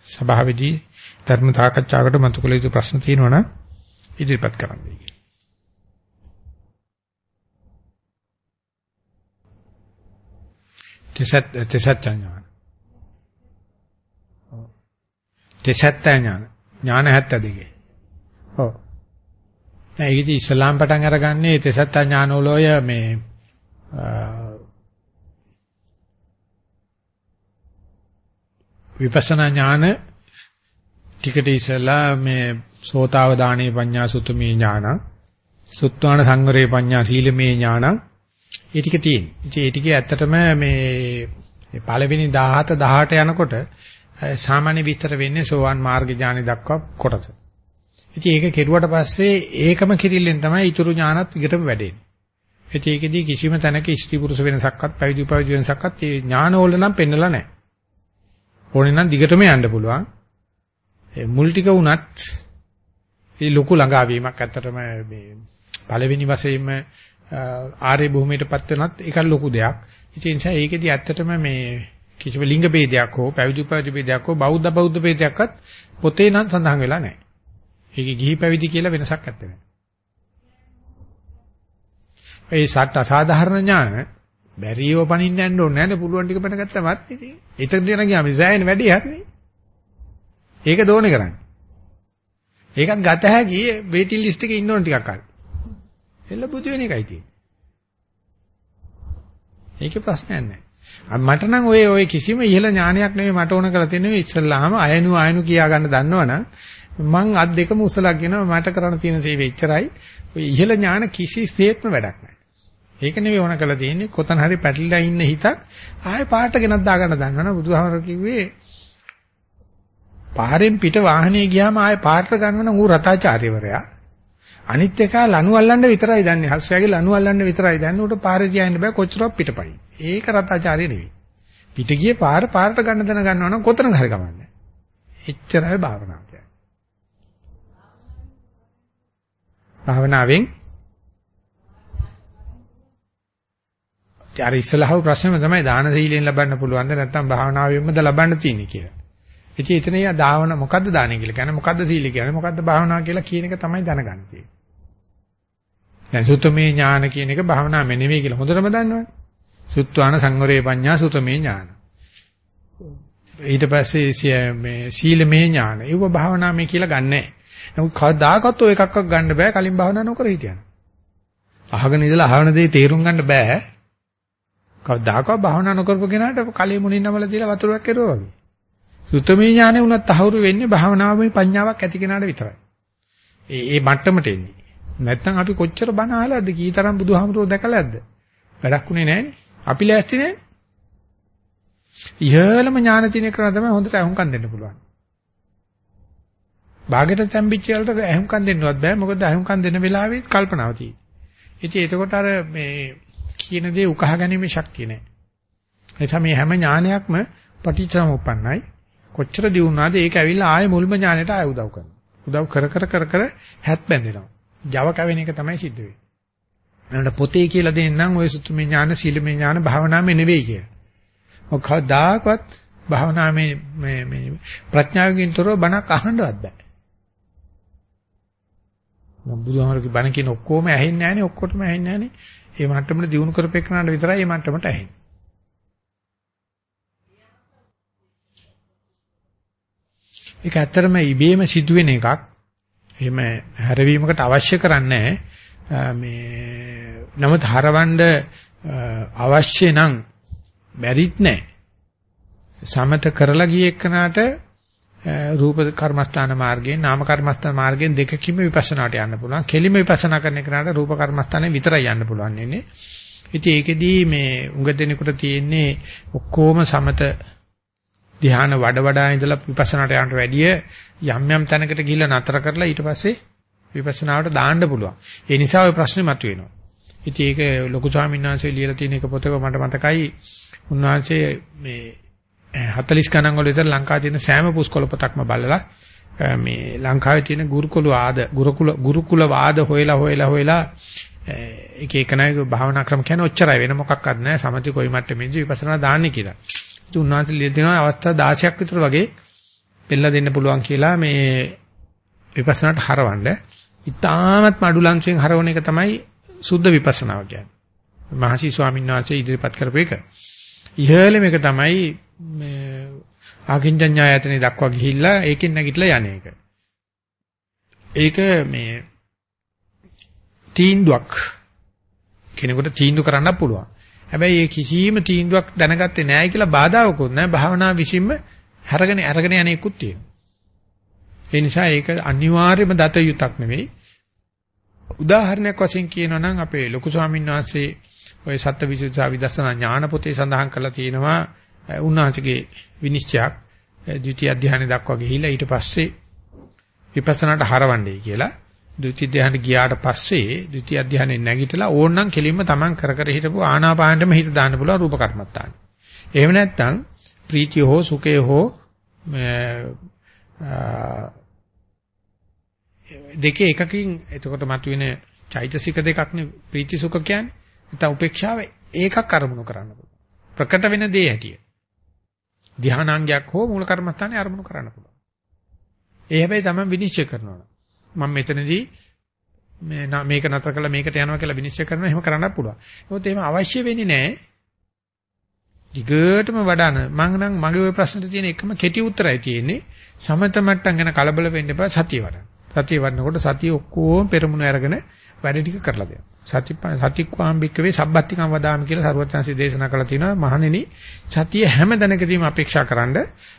සභාවේදී ධර්ම සාකච්ඡාවකට මතු කළ යුතු ප්‍රශ්න තියෙනවා නම් ඉදිරිපත් කරන්න. තෙසත් තෙසත් ඥාන. තෙසත් ඥාන. ඥාන 72. ඔව්. ඒකදී ඉස්ලාම් පටන් අරගන්නේ තෙසත් ඥාන වලෝය මේ විපස්සනා ඥාන ටිකට ඉස්සලා මේ සෝතාව දානේ පඤ්ඤා සුතුමේ ඥාන සුත්වාන සංවරේ පඤ්ඤා සීලමේ ඥාන ඒ ටික තියෙනවා. ඉතින් ඒ ටිකේ ඇත්තටම මේ පළවෙනි 17 18 යනකොට සාමාන්‍ය විතර වෙන්නේ සෝවාන් මාර්ග ඥානෙ දක්වා කොටස. ඉතින් ඒක කෙරුවට පස්සේ ඒකම කිරිල්ලෙන් තමයි ඊතුරු ඥානත් ඊටම වැඩෙන්නේ. ඉතින් ඒකෙදී කිසිම තැනක ස්ත්‍රී පුරුෂ වෙනසක්වත් පැවිදි උපවිදි වෙනසක්වත් ඒ ඥානවල නම් පෙන්නලා නැහැ. ඕනේ නම් දිගටම යන්න පුළුවන්. ඒ මුල් ටික වුණත් ඒ ලොකු ළඟාවීමක් ඇත්තටම මේ පළවෙනි වශයෙන්ම ආර්ය භූමියටපත් වෙනත් ඒක ලොකු දෙයක්. ඒ නිසා ඒකෙදි ඇත්තටම මේ කිසිම ලිංග ભેදයක් හෝ පැවිදි පැවිදි ભેදයක් හෝ බෞද්ධ බෞද්ධ ભેදයක්වත් පොතේ නම් සඳහන් වෙලා නැහැ. ඒකේ ගිහි පැවිදි කියලා වෙනසක් නැත්තේ. ඒ සත් අසාධාරණ ඥාන බැරිව පණින්න යන්න ඕනේ නැහැ පුළුවන් ටික පැන ගත්තමත් ඉතින්. ඒතර දෙන ගියාම ඉසෑයන වැඩි හරිනේ. ඒක දෝනේ කරන්නේ. ඒකත් ගත හැකි වේටින් ලිස්ට් එකේ ඉන්න ඕන ටිකක් අර. එල්ල බුදු වෙන එකයි තියෙන්නේ. ඒකේ ප්‍රශ්නයක් නැහැ. මට නම් ඔය ඔය කිසිම ඉහළ ඥානයක් නෙවෙයි මට ඕන කරලා තියෙන්නේ ඉස්සල්ලාම අයනු අයනු කියා ගන්න දන්නවනම් මං අත් දෙකම උසලා කියනවා මට කරන්න තියෙන සේවය එච්චරයි. ඔය ඉහළ ඥාන කිසිසේත්ම වැඩක් නැහැ. ඒක නෙවෙයි ඕන කරලා තියෙන්නේ කොතන හරි පැටලිලා ඉන්න හිතක් ආයෙ පාට ගෙනත් දාගන්න දන්නවනේ බුදුහාමර කිව්වේ පාරෙන් පිට වාහනේ ගියාම ආයෙ පාට ගන්නවනම් ඌ රතාචාර්යවරයා අනිත් එක ලනු අල්ලන්න විතරයි දන්නේ. හස්යාගේ ලනු අල්ලන්න විතරයි දන්නේ. ඌට පාරේ තියාගෙන බෑ කොච්චරක් පිටපයි ඒක රතාචාර්ය නෙවෙයි. පිට ගියේ පාර පාරට ගන්න දන ගන්නවනම් කොතනක හරි කමන්නේ එච්චරයි භාවනාව කියන්නේ. භාවනාවෙන් අර ඉස්සලහව ප්‍රශ්නේම තමයි දාන සීලෙන් ලබන්න පුළුවන්ද නැත්නම් භාවනාවෙන්මද ලබන්න තියෙන්නේ කියලා. ඉතින් එතන යා දාවන මොකද්ද දාන්නේ කියලා කියන්නේ මොකද්ද සීල කියන්නේ මොකද්ද භාවනාව කියලා කියන එක තමයි දැනගන්න තියෙන්නේ. දැන් සුත්තමේ ඥාන කියන එක භාවනාව නෙවෙයි කියලා හොඳටම දන්නවනේ. සුත්වාන සංවරේ පඤ්ඤා සුතමේ ඥාන. ඊට පස්සේ මේ සීලමේ ඥාන. ඒව භාවනාවේ කියලා ගන්නෑ. නමුත් කවදාකවත් ඔය එකක්වත් ගන්න බෑ කලින් භාවනා නොකර හිටියන. අහගෙන ඉඳලා අහන දේ තේරුම් ගන්න බෑ. කවදාකවත් භාවනා නොකරපු කෙනාට කලෙ මුණින් නමල තියලා වතුරක් කෙරුවා වගේ. සුත්තමේ ඥානෙ උනත් තහවුරු වෙන්නේ භාවනාවේ පඤ්ඤාවක් ඇති කෙනාට විතරයි. ඒ ඒ මට්ටමට එන්නේ. නැත්තම් අපි කොච්චර බණ අහලාද කීතරම් බුදුහාමුදුරුවෝ දැකලාද? වැඩක් උනේ නැහනේ. අපි ලෑස්ති නැහැ. ඉහළම ඥාන තියෙන කරන තමයි හොඳට අහුම්කම් දෙන්න පුළුවන්. භාගයට තැම්පිච්ච වලට අහුම්කම් දෙන්නවත් බෑ. මොකද අහුම්කම් දෙන වෙලාවෙත් කල්පනාව තියෙන්නේ. ඉතින් එතකොට අර මේ කියන දේ උකහා ගැනීමේ ශක්තිය නැහැ. එනිසා මේ හැම ඥානයක්ම පටිච්චසමුප්පන්නයි. කොච්චර දියුණාද ඒක ඇවිල්ලා ආයෙ මුල්ම ඥානෙට ආයෙ උදව් කරනවා. උදව් කර කර කර කර හැත් බැඳෙනවා. Java කවෙන එක තමයි සිද්ධ වෙන්නේ. මනට පොතේ කියලා දෙන්නම් ඔය සුතුමේ ඥාන, සීලමේ ඥාන, භාවනාමේ නෙවෙයි කිය. මොකදාකවත් භාවනාමේ මේ මේ ප්‍රඥාවකින් තොරව බණක් අහන්නවත් බෑ. මම බුදුහාමරගේ බණ කියන ඔක්කොම ඇහෙන්නේ නැහනේ, ඔක්කොටම ඇහෙන්නේ නැහනේ. ඒ මට්ටමට දිනු කරපෙන්නාට විතරයි මේ මට්ටමට ඇහෙන්නේ. ඒක ඇත්තටම ඉබේම සිදුවෙන එකක්. එහෙම හැරවීමකට අවශ්‍ය කරන්නේ මේ නමුත් හරවන්න අවශ්‍ය නම් බැරිත් නැහැ. සමත කරලා ගිය එක්කනට රූප කර්මස්ථාන මාර්ගයෙන් නාම කර්මස්ථාන මාර්ගයෙන් දෙකකින්ම විපස්සනාට යන්න පුළුවන්. කෙලිම විපස්සනා කරන එකට රූප කර්මස්ථානේ විතරයි යන්න පුළුවන් ඉන්නේ. ඉතින් ඒකෙදී මේ උඟ දෙනෙකුට තියෙන්නේ ඔක්කොම සමත ධ්‍යාන වඩ වඩා ඉඳලා විපස්සනාට යනට වැඩිය යම් යම් තැනකට ගිහිල්ලා නතර කරලා ඊට පස්සේ විපස්සනාවට දාන්න පුළුවන්. ඒ නිසා ওই ප්‍රශ්නේ මතුවෙනවා. ඉතින් ඒක ලොකු ස්වාමීන් වහන්සේ ලියලා තියෙන එක පොතක මට මතකයි උන්වහන්සේ මේ 40 ගණන් වල විතර ලංකාවේ තියෙන සෑම පුස්කොළ පොතක්ම බලලා මේ ලංකාවේ තියෙන ගුරුකුල ආද ගුරුකුල ගුරුකුල වාද හොයලා හොයලා හොයලා එක එක නායක භාවනා ක්‍රම කියන්නේ ඔච්චරයි වෙන මොකක්වත් නැහැ සමති කොයි මට්ටමේදී විපස්සනා දාන්නේ කියලා. ඉතින් උන්වහන්සේ ලියලා දෙනවා අවස්ථා 16ක් විතර වගේ පෙන්නලා දෙන්න පුළුවන් කියලා මේ විපස්සනාට හරවන්න. ඉතාමත් මඩු ලංශයෙන් හරවන එක තමයි සුද්ධ විපස්සනාව කියන්නේ. මහසි ස්වාමීන් වහන්සේ ඉදිරිපත් කරපු එක. ඉහළම එක තමයි මේ ආකින්චඤ්ඤායතනෙ දක්වා ගිහිල්ලා ඒකෙන් නැගිටලා යන්නේ එක. ඒක මේ තීන්දුවක් කෙනෙකුට තීන්දුව කරන්න පුළුවන්. හැබැයි ඒ කිසියම් තීන්දුවක් දැනගත්තේ නැහැ කියලා බාධාවකුත් නැහැ. භාවනා විසින්ම හරගෙන අරගෙන යන එකකුත් තියෙනවා. ඒ නිසා ඒක අනිවාර්යයෙන්ම දත යුතක් නෙවෙයි. උදාහරණයක් වශයෙන් කියනවා නම් අපේ ලොකු ස්වාමීන් වහන්සේ ওই සත්‍යවිසුද්ධි විදර්ශනා ඥාන පොතේ සඳහන් කරලා තියෙනවා උන්වහන්සේගේ විනිශ්චයක් ද්විතීයි අධ්‍යානෙ දක්වා ගිහිලා ඊට පස්සේ විපස්සනාට හරවන්නේ කියලා. ද්විතීයි ධ්‍යානෙ ගියාට පස්සේ ද්විතීයි අධ්‍යානෙ නැගිටලා ඕනනම් කෙලින්ම Taman කර කර හිටපු ආනාපානෙම හිත දාන්න පුළුවන් රූප කර්මත්තාන. එහෙම නැත්නම් ප්‍රීතිය හෝ සුඛය හෝ දෙකේ එකකින් එතකොට මතුවෙන චෛතසික දෙකක්නේ ප්‍රීති සුඛ කියන්නේ. නැත්නම් උපේක්ෂාව ඒකක් අරමුණු කරන්න පුළුවන්. ප්‍රකට වෙන දේ හැටිය. ධානාංගයක් හෝ මූල කර්මස්ථානේ අරමුණු කරන්න පුළුවන්. ඒ හැබැයි තමයි විනිශ්චය කරනවා. මම මෙතනදී මේ මේක නතර කළා මේකට යනවා කියලා විනිශ්චය කරනවා එහෙම කරන්නත් පුළුවන්. ඒකත් එහෙම අවශ්‍ය වෙන්නේ නැහැ. දිගටම වඩාන මම නම් මගේ ওই ප්‍රශ්නෙට තියෙන එකම කෙටි උත්තරයි තියෙන්නේ සමත මට්ටම් ගැන කලබල වෙන්න එපා සතිය වඩන්න. සතිය වඩනකොට සතිය ඔක්කොම පෙරමුණ අරගෙන වැඩ ටික කරලා දෙනවා. සති සතික්වාම්බික්කවේ සබ්බත්තිකම් වදාම කියලා සරුවත්යන්සි දේශනා කළා තියෙනවා. මහණෙනි සතිය හැම දැනකදීම අපේක්ෂා කරන්න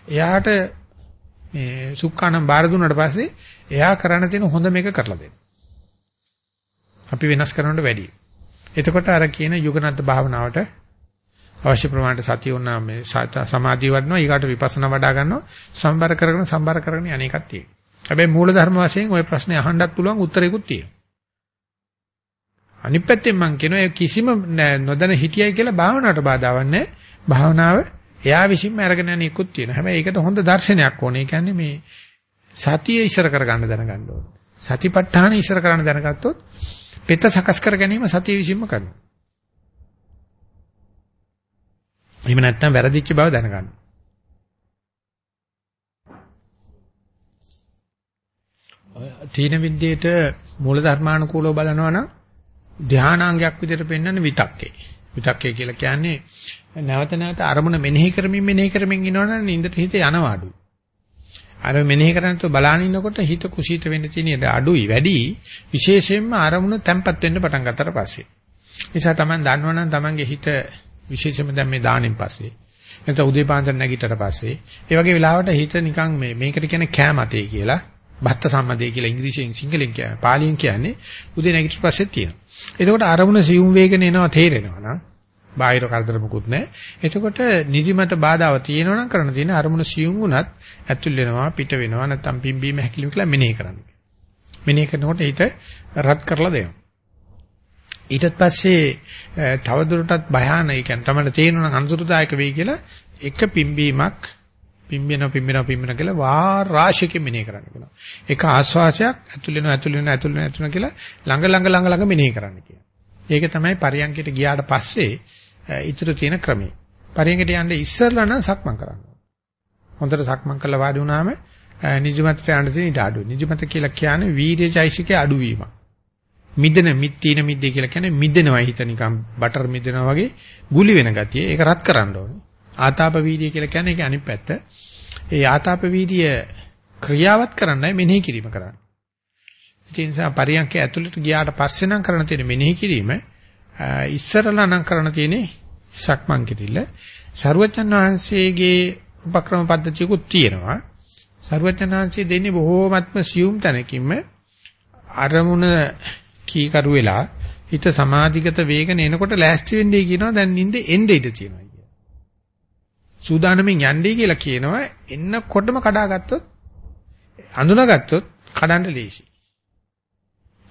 එයාට මේ සුක්කානම් බාර දුන්නාට පස්සේ එයා කරන්න තියෙන හොඳ මේක කරලා දෙන්න. අපි වෙනස් කරනවට වැඩියි. එතකොට අර කියන යුගනත් භාවනාවට අවශ්‍ය ප්‍රමාණයට සතිය උනා මේ සමාධිය වඩනවා ඊගාට විපස්සනා වඩා ගන්නවා සම්බර කරගෙන සම්බර කරගෙන අනේකක් තියෙනවා. හැබැයි මූල ධර්ම වශයෙන් ওই ප්‍රශ්නේ අහන්නත් පුළුවන් උත්තරයකුත් තියෙනවා. අනිත් පැත්තෙන් මම කියනවා කිසිම නොදැන හිටියයි කියලා භාවනාවට බාධාවක් නැහැ. භාවනාව එයා විසින්ම අරගෙන යන එකකුත් තියෙනවා. හැබැයි ඒකට හොඳ දර්ශනයක් ඕනේ. ඒ කියන්නේ මේ සතිය ඉස්සර කරගන්න දැනගන්න ඕනේ. සතිපට්ඨාන ඉස්සර කරන්න දැනගත්තොත් පෙත සකස් කර ගැනීම සතිය විසින්ම කරනවා. එහෙම නැත්නම් වැරදිච්ච බව දැනගන්න. තීන විද්‍යේට මූල ධර්මානුකූලව බලනවා නම් ධානාංගයක් විදිහට පෙන්වන්නේ විතක්කේ. විතක්කේ කියලා කියන්නේ නැවත නැවත අරමුණ මෙනෙහි කරමින් මෙනෙහි කරමින් ඉනවනම් නින්දට හිත යනවා අඩුයි. අර මෙනෙහි කරනකොට බලාන ඉන්නකොට හිත කුසීත වෙන්න තියෙන අඩුයි වැඩි විශේෂයෙන්ම අරමුණ තැම්පත් වෙන්න පටන් ගත්තට පස්සේ. නිසා තමයි දන්නවනම් තමන්ගේ හිත විශේෂයෙන්ම දැන් මේ දාණයෙන් පස්සේ නැත්නම් උදේ පාන්දර නැගිටට පස්සේ ඒ වගේ වෙලාවට හිත නිකන් මේ මේකට කියන්නේ කෑමතේ කියලා භත්ත සම්මදේ කියලා ඉංග්‍රීසියෙන් සිංහලෙන් කියන්නේ පාලියෙන් කියන්නේ උදේ නැගිට පස්සේ තියෙනවා. එතකොට අරමුණ සියුම් වේගන එනවා තේරෙනවා නම් බාහිර කරදර මොකුත් නැහැ. එතකොට නිදිමත බාධාව තියෙනවා නම් කරන්න තියෙන අරමුණ සියුම් වුණත් ඇතුල් වෙනවා පිට වෙනවා නැත්නම් පිම්බීම හැකිලිම කියලා මෙනෙහි කරන්න. මෙනෙහි කරනකොට හිත රත් කරලා දෙනවා. ඊට පස්සේ තවදුරටත් භයානක ඒ කියන්නේ තමයි තේරෙනවා නම් අනුසුරුදායක වෙයි කියලා එක පිම්බීමක් පිම්බෙනවා පිම්බෙනවා පිම්බෙනවා කියලා වාර රාශියකින් මෙනෙහි කරන්න කියනවා. එක ආස්වාසයක් ඇතුල් වෙනවා ඇතුල් වෙනවා ඇතුල් වෙනවා ඇතුල් වෙනවා කියලා ළඟ ළඟ ළඟ ළඟ මෙනෙහි කරන්න කියනවා. ඒක තමයි පරියන්කයට ගියාට පස්සේ ඊටු තියෙන ක්‍රමය. පරියන්කයට යන්න ඉස්සරලා නම් සක්මන් කරන්න. හොඳට සක්මන් කරලා වාඩි වුණාම නිදිමතට යන්න තියෙන ඉඩ අඩුයි. නිදිමත කියලා කියන්නේ වීර්යචෛසිකේ අඩුවීම. මිදෙන මිත්‍තින මිද්දේ කියලා කියන්නේ මිදෙනවා හිත නිකන් බටර් මිදෙනවා වගේ ගුලි වෙන ගතිය. ඒක රත් කරන්න ඕනේ. ආතාප වීර්ය කියලා කියන්නේ ඒක අනිත් පැත්ත. ඒ ආතාප වීර්ය ක්‍රියාවත් කරන්නයි මෙනෙහි කිරීම කරන්නේ. ඒ නිසා පරියන්කේ ඇතුළට ගියාට පස්සේ නම් කරන්න තියෙන මෙනෙහි කිරීම ඉස්සරලා නම් කරන්න තියෙන්නේ සක්මන් කිරිල්ල. සරුවචන් වහන්සේගේ උපක්‍රම පද්ධතියකුත් තියෙනවා. සරුවචන් වහන්සේ දෙන්නේ බොහෝමත්ම සියුම් තැනකින්ම අරමුණ කීකරු වෙලා හිත සමාධිගත වේගන එනකොට ලෑස්ති වෙන්නේ කියනවා දැන් නිින්ද එන්නේ ඉඳ තියෙනවා කියලා. සූදානමින් යන්නේ කියලා කියනවා එන්නකොටම කඩාගත්තොත් අඳුනගත්තොත් කඩන්න ලේසි.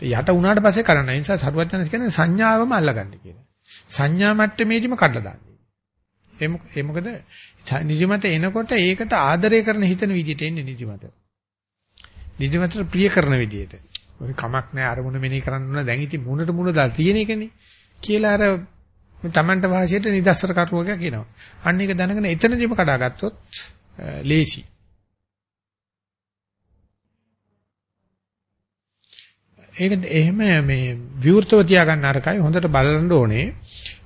යට උනාට පස්සේ කරන්න. ඒ නිසා සරුවචනස් කියන්නේ සංඥාවම අල්ලගන්න කියලා. සංඥා මට්ටමේදීම කඩලා දාන්න. ඒ මොකද නිදිමත එනකොට ඒකට ආදරය කරන හිතන විදිහට එන්නේ නිදිමත. නිදිමතට ප්‍රිය කරන විදියට. ඔය කමක් නැහැ අරමුණ මෙනෙහි කරන්න ඕන දැන් ඉතින් මුණට මුණ දාලා තියෙන එකනේ කියලා අර තමන්ට වාසියට නිදස්සර කරුවක කියනවා. අන්න ඒක දැනගෙන එතනදීම කඩාගත්තොත් ලේසි. ඒක එහෙම මේ විවෘතව තියාගන්න අරකයි හොඳට බලන්න ඕනේ.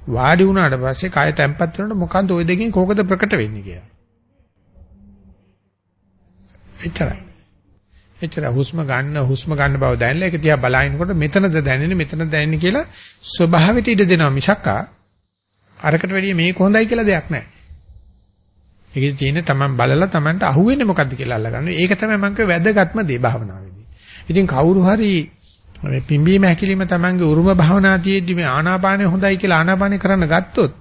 වාඩි වුණාට පස්සේ කය තැම්පත් වෙනකොට මොකන්ද ওই දෙකෙන් කෝකද ප්‍රකට වෙන්නේ කියලා. එච්චරයි. එච්චර හුස්ම ගන්න හුස්ම ගන්න බව දැනලා ඒක දිහා බලනකොට මෙතනද දැනෙන්නේ මෙතනද දැනෙන්නේ කියලා ස්වභාවයට ඉඩ දෙනවා මිසක්කා අරකට වැඩිය මේක හොඳයි කියලා දෙයක් නැහැ. ඒකේ තියෙන තමන් බලලා තමන්ට අහුවෙන්නේ මොකද්ද කියලා අල්ලගන්න. ඒක තමයි මම කිය වැදගත්ම දේ භාවනාවේදී. ඉතින් කවුරු හරි මේ පිම්බීම හැකිලිම තමන්ගේ උරුම භාවනාතියෙදි මේ ආනාපානය හොඳයි කියලා ආනාපානය කරන්න ගත්තොත්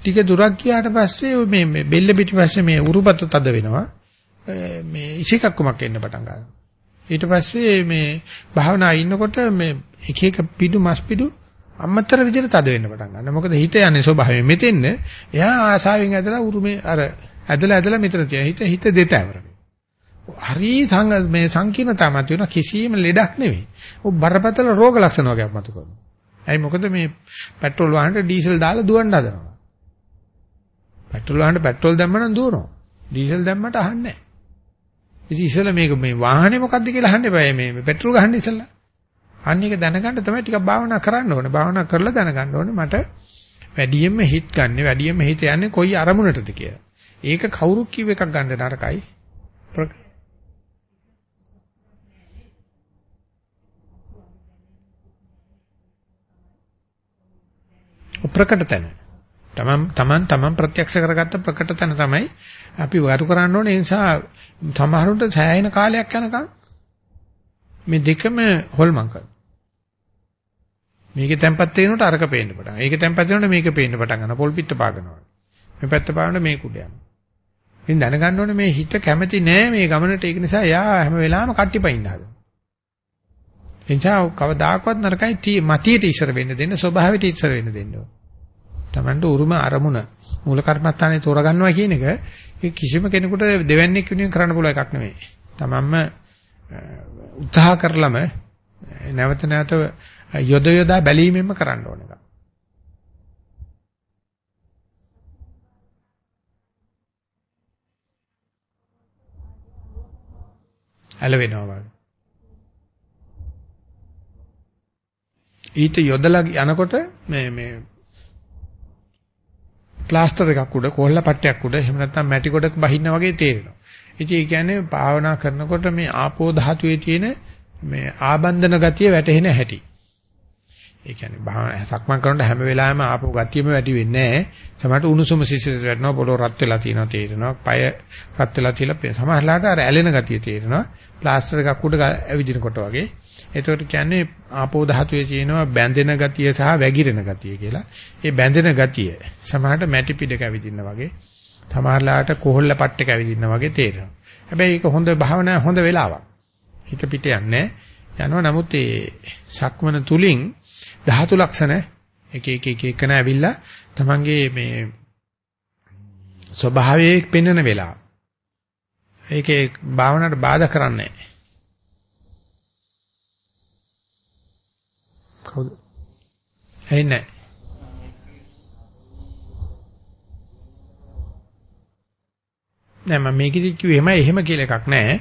ටික දුරක් ගියාට පස්සේ මේ බෙල්ල පිටිපස්සේ මේ උරුපත තද වෙනවා. මේ ඉසිකක්කමක් එන්න පටන් ගන්නවා. ඊට පස්සේ මේ භාවනා ඉන්නකොට මේ එක එක පිටු මස් පිටු අමතර විදිහට තද වෙන්න පටන් ගන්නවා. මොකද හිත යන්නේ ස්වභාවයෙන් මෙතෙන්න එයා ආසාවෙන් ඇදලා උරුමේ අර ඇදලා ඇදලා මෙතන තියන හිත හිත දෙතවර. හරි සංග මේ සංකීර්ණතාවක් තියෙන කිසිම ලෙඩක් නෙවෙයි. ඔය බරපතල රෝග ලක්ෂණ වගේක් මතු කරනවා. ඇයි මොකද මේ පෙට්‍රල් වාහනට ඩීසල් දාලා දුවන්න හදනවා. පෙට්‍රල් වාහනට පෙට්‍රල් දැම්මම දුවනවා. ඩීසල් දැම්මට අහන්නේ නැහැ. ඉතින් ඉස්සෙල්ලා මේක මේ වාහනේ මොකද්ද කියලා අහන්න එපා මේ පෙට්‍රල් ගහන්න ඉස්සෙල්ලා. අන්න එක දැනගන්න තමයි ටිකක් භාවනා කරන්න ඕනේ. භාවනා කරලා දැනගන්න ඕනේ මට වැඩියෙන්ම හිත ගන්න වැඩියෙන්ම හිත යන්නේ කොයි අරමුණටද කියලා. ඒක කවුරු කිව්ව එකක් ගන්න නරකයි. ප්‍රකට තැන. තමන් තමන් තමන් ප්‍රත්‍යක්ෂ කරගත්ත ප්‍රකට තැන තමයි අපි වරු කරන්න ඕනේ. ඒ නිසා සමහරුන්ට සෑහෙන කාලයක් යනකම් මේ දෙකම හොල්මන් කරනවා. මේකේ තැම්පත් වෙනකොට අරක පේන්න පටන් ගන්නවා. ඒකේ තැම්පත් වෙනකොට මේක පේන්න පටන් ගන්නවා. පොල් පිට පාගනවා. මේ පැත්ත පාගනකොට මේක උඩ යනවා. ඉතින් දැනගන්න ඕනේ මේ හිත කැමති නෑ මේ ගමනට ඒක නිසා යා හැම වෙලාවෙම කට්ටිපයින් හදනවා. එනිසා කවදාකවත් නරකයි මතියට ඉස්සර වෙන්න දෙන්න ස්වභාවයට ඉස්සර වෙන්න දෙන්න ඕන. Tamanට උරුම අරමුණ මූල කර්මත්තානේ තෝරගන්නවා කියන එක ඒ කිසිම කෙනෙකුට දෙවන්නේක් වෙනුවෙන් කරන්න පුළුවන් එකක් නෙමෙයි. තමන්ම උත්සාහ කරලම නැවත නැවත යොද යොදා බැලීමෙන්ම කරන්න ඕන එක. ඇලවෙනවා වගේ. ඊට යොදලා යනකොට මේ මේ ප්ලාස්ටර් එකක් උඩ කොල්ල පට්ටයක් උඩ එහෙම නැත්නම් මැටි ගොඩක බහින්න වගේ තේරෙනවා. ඉතින් ඒ කියන්නේ භාවනා කරනකොට මේ ආපෝ ධාතුවේ තියෙන මේ ආබන්ධන ගතිය වැටහෙන හැටි. ඒ කියන්නේ භාවනා සක්මන් කරනකොට හැම වෙලාවෙම ආපෝ ගතියම වැඩි වෙන්නේ නැහැ. සමහරට උණුසුම සිසිලස වැටෙනවා පොළොව රත් වෙලා තියෙනවා තේරෙනවා. පය රත් වෙලා තියලා සමහරලාට අර ඇලෙන ගතිය තේරෙනවා. ප්ලාස්ටර් එකක් උඩ ඇවිදිනකොට වගේ. එතකොට කියන්නේ ආපෝ ධාතුවේ තියෙනවා බැඳෙන ගතිය සහ වැగిරෙන ගතිය කියලා. ඒ බැඳෙන ගතිය සමහරට මැටි පිටක ඇවිදින්න වගේ. සමහරලාට කොහොල්ල පට්ටක ඇවිදින්න වගේ තේරෙනවා. හැබැයි ඒක හොඳ භාවනා හොඳ වෙලාවක්. හිත පිට යන්නේ යනවා. නමුත් ඒ සක්මන තුලින් ධාතු ලක්ෂණ එක එක එක එක නැවිලා තමන්ගේ මේ ස්වභාවයේ පෙන්වන වෙලාව. ඒකේ භාවනාවට බාධා කරන්නේ නැහැ. කවුද? ඇයි නැහැ. නෑ මම මේකෙදි කිව්වේ එහෙම එහෙම කියලා එකක් නෑ.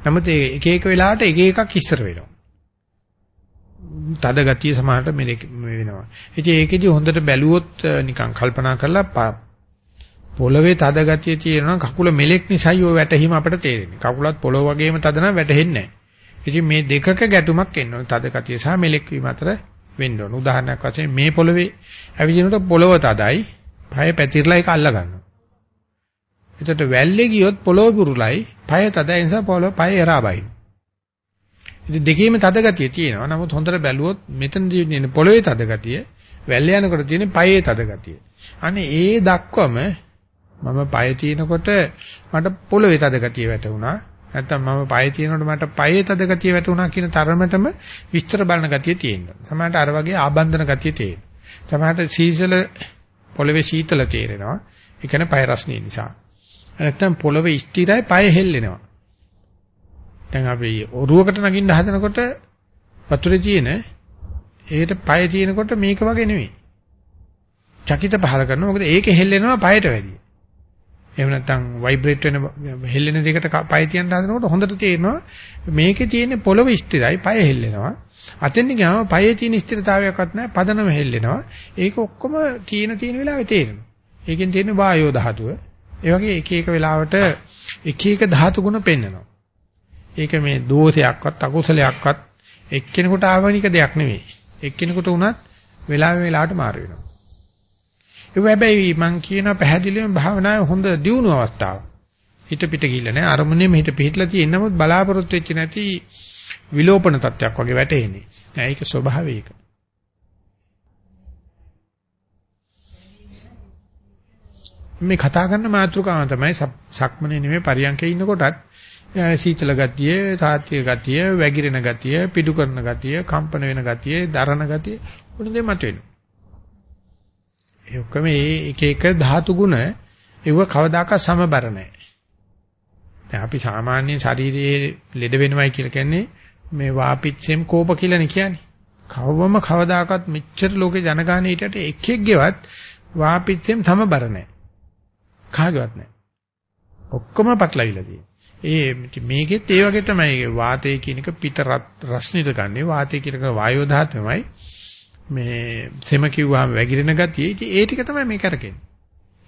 නමුත් එක එක වෙලාවට එක එකක් ඉස්සර වෙනවා. තද ගතිය සමහරට මේ වෙනවා. ඉතින් ඒකෙදි හොඳට බැලුවොත් නිකන් කල්පනා කරලා පොළවේ තද ගතිය තියෙනවා කකුල මෙලෙක් නිසායි ඔය වැටහිම අපිට තේරෙන්නේ. කකුලත් පොළොව වගේම තද නම් වැටෙන්නේ නැහැ. ඉතින් මේ දෙකක ගැටුමක් එන්න ඕන. තද ගතිය සහ මෙලෙක් වීම අතර වෙන්න ඕන. උදාහරණයක් වශයෙන් මේ පොළවේ ඇවිදිනකොට පොළව තදයි, පය පැතිරලා ඒක අල්ල ගන්නවා. එතකොට වැල්ලේ ගියොත් පොළොව පුරුලයි, පය තදයි නිසා පොළොව පය එරාබයි. ඉතින් දෙකේම තද ගතිය තියෙනවා. නමුත් හොඳට බැලුවොත් මෙතනදී ඉන්නේ පොළොවේ තද ගතිය, වැල්ලේ යනකොට තියෙන්නේ පයේ තද ගතිය. අනේ ඒ දක්වම මම පය තිනකොට මට පොළොවේ තද ගතිය වැටුණා. නැත්තම් මම පය තිනකොට මට පයේ තද ගතිය වැටුණා කියන තරමටම විස්තර බලන ගතිය තියෙනවා. සමහරට අර වගේ ආබන්ධන ගතිය තියෙනවා. සමහරට සීසල පොළවේ සීතල තේරෙනවා. ඒ කියන්නේ පය රස්නේ නිසා. නැත්තම් පොළවේ ස්ථිරයි පය හෙල්ලෙනවා. දැන් අපි ඔරුවකට නගින්න හදනකොට වතුරේ තියෙන ඒකට පය තියෙනකොට මේක වගේ නෙවෙයි. චකිත පහල කරනවා. මොකද ඒක හෙල්ලෙනවා පයට වැඩිය. එහෙම නැත්නම් ভাইබ්‍රේට් වෙන හෙල්ලෙන දෙයකට පය තියන්න හදනකොට හොඳට තේරෙනවා මේකේ තියෙන පොළව ස්ථිරයි පය හෙල්ලෙනවා. අතෙන් ගියාම පයේ තියෙන ස්ථිරතාවයක්වත් නැහැ පදනම හෙල්ලෙනවා. ඒක ඔක්කොම තියෙන තියෙන වෙලාවේ තේරෙනවා. ඒකෙන් තියෙන වායෝ ධාතුව. ඒ වගේ එක එක වෙලාවට එක එක ධාතු ගුණ පෙන්වනවා. ඒක මේ දෝෂයක්වත් අකුසලයක්වත් එක්කෙනෙකුට ආවනික දෙයක් නෙවෙයි. එක්කෙනෙකුට උනත් වෙලාවෙ වෙලාවට මාරු වෙනවා. ඒ හැබැයි මම කියන පැහැදිලිවම භාවනාවේ හොඳ දියුණු අවස්ථාවක්. හිත පිට ගිහිල්ලා නැහැ. අරමුණේම හිත පිටලා තියෙන නමුත් බලාපොරොත්තු වෙච්ච නැති විලෝපන තත්වයක් වගේ වැටෙන්නේ. නෑ ඒක ස්වභාවය ඒක. මේ කතා කරන මාතෘකාව තමයි සක්මනේ නෙමෙයි පරියන්කේ ඉන්නකොටත් සීතල ගතිය, සාත්‍ය ගතිය, වැగిරෙන ගතිය, පිටු කරන ගතිය, කම්පන වෙන ගතිය, දරණ ගතිය මොන දෙයක් මතුවෙනවා. ඒ ඔක්කොම මේ එක එක ධාතු ගුණ ඒව කවදාකවත් සමබර නැහැ. දැන් අපි සාමාන්‍ය ශරීරයේ ලෙඩ වෙනවයි කියලා කියන්නේ මේ වාපිච්චෙම් කෝප කියලානේ කියන්නේ. කවවම කවදාකවත් මෙච්චර ලෝකේ ජනගහන හිටියට එකෙක්ගේවත් වාපිච්චෙම් සමබර නැහැ. කාගේවත් නැහැ. ඔක්කොම පටලවිලා තියෙනවා. ඒ මේකෙත් ඒ වගේ තමයි වාතය කියන එක පිට රස්නිත ගන්නේ වාතය කියන එක වායෝ ධාතුවමයි මේ සෙම කිව්වහම වැగిරෙන ගතිය. ඉතින් ඒ ටික තමයි මේ කරකෙන්නේ.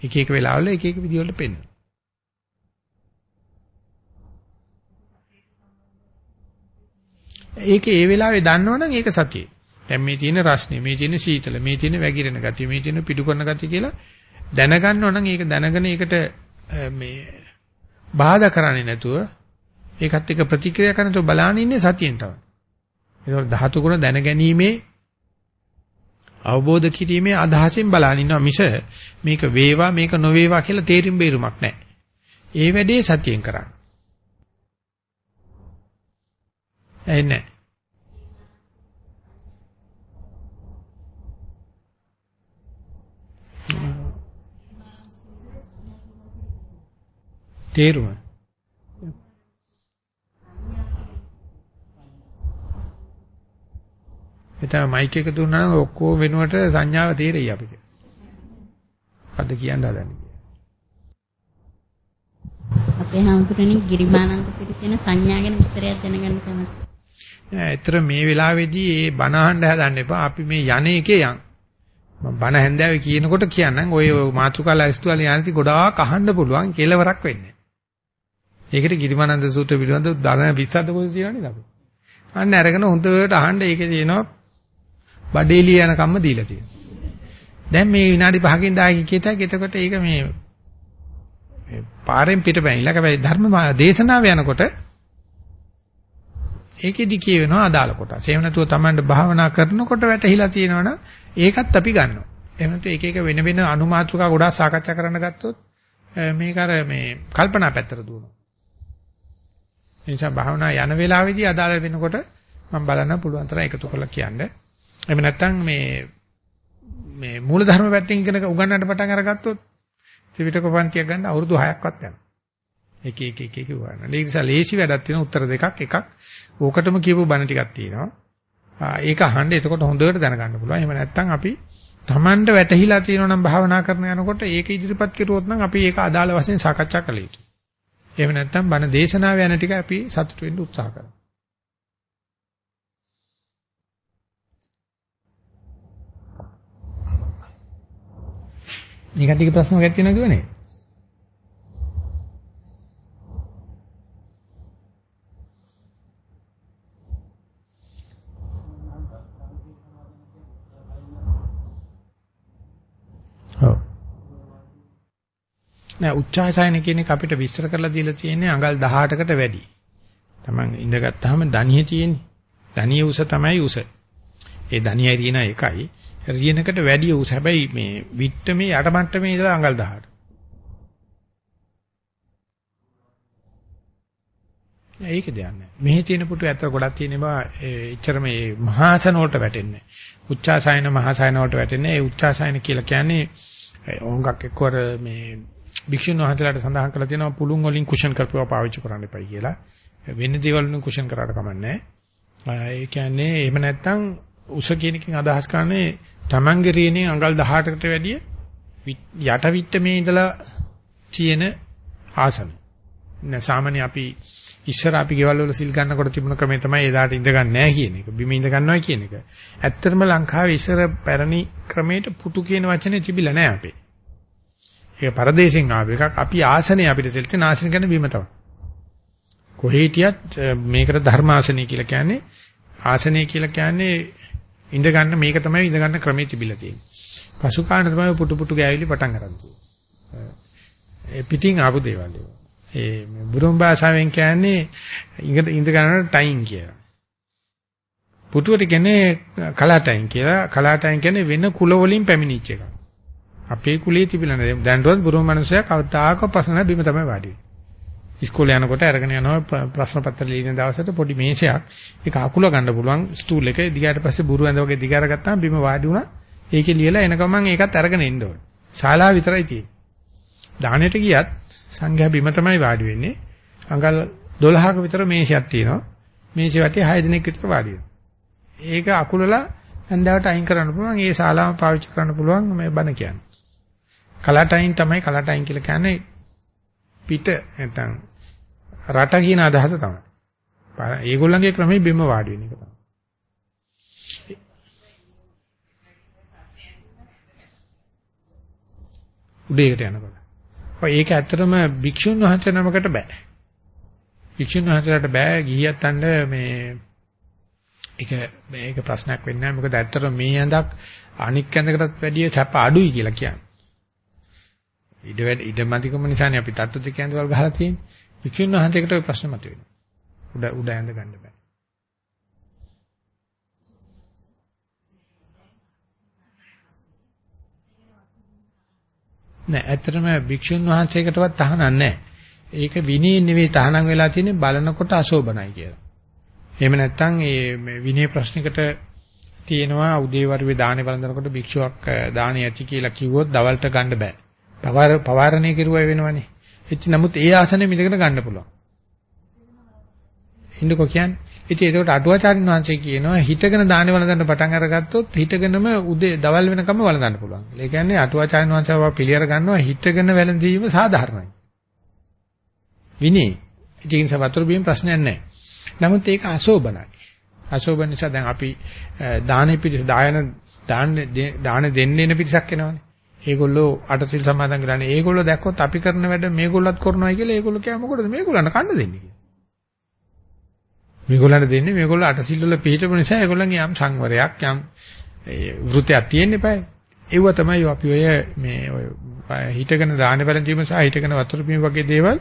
එක එක වෙලාවල එක එක විදිහවල පෙන්වනවා. ඒක ඒ වෙලාවේ දන්නවනම් ඒක සතියේ. දැන් මේ තියෙන රස්නේ, මේ තියෙන සීතල, මේ තියෙන වැగిරෙන ගතිය, මේ තියෙන පිටු කරන ගතිය කියලා දැනගන්නවනම් ඒක දැනගෙන ඒකට මේ බාධා කරන්නේ නැතුව ඒකත් එක්ක ප්‍රතික්‍රියා කරනතෝ බලාන ඉන්නේ සතියෙන් තමයි. ඒක ධාතු ගුණ දැනගැනීමේ අවබෝධ කිරීමේ අදහසින් බලන ඉන්නවා මිස මේක වේවා මේක නොවේවා කියලා තේරුම් බේරුමක් නැහැ. ඒ වැඩේ සතියෙන් කරන්න. එන්නේ තේරුම එතන මයික් එක දුන්නා නම් ඔක්කොම වෙනුවට සංඥාව තේරෙයි අපිට. අද කියන්න හදන්නේ. අපේ හාමුදුරනේ ගිරිමානන්ද පිළිසෙන සංඥා ගැන විස්තරයක් දැනගන්න කැමතියි. ඇත්තට මේ වෙලාවේදී ඒ බණ අහන්න හදන්න එපා. අපි මේ යන්නේ එකේ යන්. මම බණ හැන්දෑවේ කියනකොට කියන්නම් ඔය මාතෘකාලා ඉස්තුවල යන්ති ගොඩාක් අහන්න පුළුවන් කෙලවරක් වෙන්නේ. ඒකට ගිරිමානන්ද සූත්‍ර පිළිබඳව ධර්ම 20ක් පොත තියෙනවනේ අපි. අන්න අරගෙන හොඳට අහන්න ඒකේ තියෙනවා බඩේලිය යන කම්ම දීලා තියෙනවා. දැන් මේ විනාඩි 5කින් 10කින් කියතක් එතකොට ඒක මේ පාරෙන් පිට බැනිලා හැබැයි ධර්ම දේශනාව යනකොට ඒකෙදි කියවෙනවා අදාළ කොටස. එහෙම නැතුව Tamanට භාවනා කරනකොට වැටහිලා තියෙනවනම් ඒකත් අපි ගන්නවා. එහෙම නැත්නම් එක එක වෙන වෙන අනුමාත්‍රිකා ගොඩාක් සාකච්ඡා කරන්න ගත්තොත් මේක අර මේ කල්පනා පැත්තට දුවනවා. ඒ නිසා භාවනා යන වෙලාවේදී අදාළ වෙනකොට මම බලන්න පුළුවන් තරම් එකතු කරලා කියන්නේ. එහෙම නැත්නම් මේ මේ මූලධර්ම පැත්තෙන් ඉගෙන උගන්නන්න පටන් අරගත්තොත් ත්‍රිවිධක පන්තියක් ගන්න අවුරුදු 6ක්වත් යනවා. එක එක එක එක වුණා. ඒ නිසා ලේසි වැඩක් තියෙන උත්තර දෙකක් එකක් ඕකටම කියපු බණ ටිකක් තියෙනවා. ඒක අහන්න එතකොට හොඳට දැනගන්න පුළුවන්. එහෙම නැත්නම් අපි Tamanට වැටහිලා තියෙනවා නම් භාවනා කරන යනකොට ඒක ඉදිරිපත් කරුවොත් නම් අපි ඒක අදාළ වශයෙන් සාකච්ඡා කළ යුතුයි. එහෙම නැත්නම් බණ දේශනාව යන ටික අපි සතුටු වෙන්න උත්සාහ කරනවා. මේ කටික ප්‍රශ්න මොකක්ද තියෙනවද කියන්නේ? ඔව්. නෑ උච්චාසයන කියන එක අපිට විස්තර කරලා දීලා තියෙන්නේ අඟල් 18කට වැඩි. Taman ඉඳගත්තාම දණියේ තියෙන්නේ. දණියේ උස තමයි උස. ඒ දණියයි රියන එකයි. රියනකට වැඩි උස. හැබැයි මේ විට්ටමේ යට මට්ටමේ ඉඳලා අඟල් 18. ඒක දෙයක් නෑ. මෙහි තියෙන පුටු ඇත්තට ගොඩක් තියෙනවා එච්චර මේ මහාසන වලට වැටෙන්නේ. උච්චාසයන මහාසයන වලට වැටෙන්නේ. ඒ උච්චාසයන කියලා කියන්නේ ඕංගක් එක්කවර මේ භික්ෂුන් වහන්සේලාට සඳහන් කරලා තියෙනවා පුළුන් වලින් කුෂන් කරපුවා පාවිච්චි කරන්න එපයි කියලා. වෙන දේවල් වලින් කුෂන් කරාට කමන්නේ ඒ කියන්නේ එහෙම නැත්තම් උස කියන එකෙන් අදහස් කරන්නේ Tamange රියනේ අඟල් 18කට වැඩිය යට විට්ටමේ ඉඳලා තියෙන ආසන. නෑ සාමාන්‍ය අපි ඉස්සර අපි ගෙවල් වල සිල් ගන්නකොට තිබුණ ක්‍රමය තමයි එදාට ඉඳ ගන්න නැහැ කියන එක. බිම ඉඳ ගන්නවා කියන එක. ඇත්තටම ලංකාවේ ඉස්සර පැරණි ක්‍රමයට පුතු කියන වචනේ තිබිලා නැහැ අපේ. ඒක පරදේශෙන් ආව එකක්. අපි ආසනේ අපිට තෙල්ට නාසන කරන බිම තමයි. කොහේ හිටියත් මේකට ධර්මාසනය කියලා කියන්නේ ආසනය කියලා කියන්නේ ඉඳ ගන්න මේක තමයි ඉඳ ගන්න ක්‍රමයේ තිබිලා තියෙන්නේ. පසු කාණ තමයි පුටු පුටු ගෑවිලි පටන් ගන්න තියෙන්නේ. ඒ පිටින් ආපු දේවල් ඒවා. ඒ බුරුම් භාෂාවෙන් කියන්නේ ඉඳ ඉඳ ගන්න ටයිම් කියලා. පුටුවට කියන්නේ කලාටයිම් කියලා. කලාටයිම් කියන්නේ වෙන කුල වලින් පැමිණිච්ච එකක්. අපේ කුලේ තිබිලා නැහැ. දැන්වත් බුරුම් මිනිස්සයා කවදාක පසන බිම තමයි වාඩි වෙන්නේ. ඉස්කෝලේ යනකොට අරගෙන යනවා ප්‍රශ්න පත්‍ර ලියන දවසට පොඩි මේසයක්. ඒක අකුල ගන්න පුළුවන්. ස්ටූල් එක දිගට පස්සේ බුරු ඇඳ වගේ දිගට ගත්තාම බිම වාඩි වුණා. ඒකේ ලියලා එන ගමන් ඒකත් අරගෙන එන්න ඕනේ. ශාලාව විතරයි තියෙන්නේ. දානෙට ගියත් සංඝයා බිම තමයි වාඩි වෙන්නේ. අඟල් 12ක විතර මේසයක් තියෙනවා. මේසෙ වටේ 6 දිනක් විතර වාඩි ඒක අකුලලා ඇඳවට අයින් කරන්න පුළුවන්. ඒ ශාලාව පාවිච්චි කරන්න පුළුවන්. මේ බණ කියන්නේ. කලටයින් තමයි කලටයින් කියලා කියන්නේ පිට නැත්නම් රට කියන අදහස තමයි. ඒගොල්ලන්ගේ ක්‍රමේ බිම වාඩි වෙන එක තමයි. උඩේකට යනකොට. ඔය ඒක ඇත්තටම භික්ෂුන් වහන්සේ නමකට බෑ. භික්ෂුන් වහන්සේලාට බෑ ගිහියත් අන්න මේ ඒක මේක ප්‍රශ්නයක් වෙන්නේ නැහැ. මොකද ඇත්තටම මේ ඇඳක් අනික් ඇඳකටත් වැඩිය සැප අඩුයි කියලා කියන්නේ. ඉඩ වැඩ ඉඩ මතිකම නිසානේ අපි තට්ටු දෙක ඇඳවල් ගහලා තියෙන්නේ. විකින්න හන්දයකට ওই ප්‍රශ්න මතුවෙනවා. උඩ උඩ ඇඳ ගන්න බෑ. නෑ ඇත්තටම භික්ෂුන් වහන්සේකටවත් තහනම් නැහැ. ඒක විනී නෙවෙයි තහනම් වෙලා තියෙන්නේ බලනකොට අශෝභනයි කියලා. එහෙම නැත්නම් මේ විනී ප්‍රශ්නිකට තියෙනවා උදේවරුේ දානේ වළඳනකොට භික්ෂුවක් දානේ ඇති කියලා කිව්වොත් දවල්ට ගන්න බෑ. පවාර පවාරණය කෙරුවා වෙනවනේ. එච්ච නමුත් ඒ ආසනෙ මිදගෙන ගන්න පුළුවන්. ඉන්නකෝ කියන්නේ. ඉතින් ඒකට අටුවාචාරින් වහන්සේ කියනවා හිතගෙන දානේ වළඳන්න පටන් අරගත්තොත් හිතගෙනම උදේ දවල් වෙනකම් වළඳන්න පුළුවන්. ඒ කියන්නේ අටුවාචාරින් වහන්සේව පිළියර ගන්නවා හිතගෙන වැළඳීම සාධාරණයි. විනේ. ඉතින් සවතුරු බීම ප්‍රශ්නයක් නැහැ. නමුත් ඒක අශෝභනයි. අශෝභන නිසා දැන් අපි දානේ පිළිස දායන දාන දාන දෙන්න එන පිරිසක් එනවනේ. ඒගොල්ලෝ අටසිල් සමාදන් කරන්නේ. ඒගොල්ලෝ දැක්කොත් අපි කරන වැඩ මේගොල්ලොත් කරනවා කියලා ඒගොල්ලෝ කියව මොකටද මේගොල්ලන්ට කන්න දෙන්නේ කියලා. මේගොල්ලන්ට දෙන්නේ මේගොල්ලෝ අටසිල් වල පිළිපිටපු නිසා ඒගොල්ලන්ගේ යම් සංවරයක් යම් වෘතයක් තියෙන්න eBay. ඒව තමයි අපි ඔය මේ ඔය හිතගෙන දාන බැලඳීම සහ හිතගෙන වතුර පීම වගේ දේවල්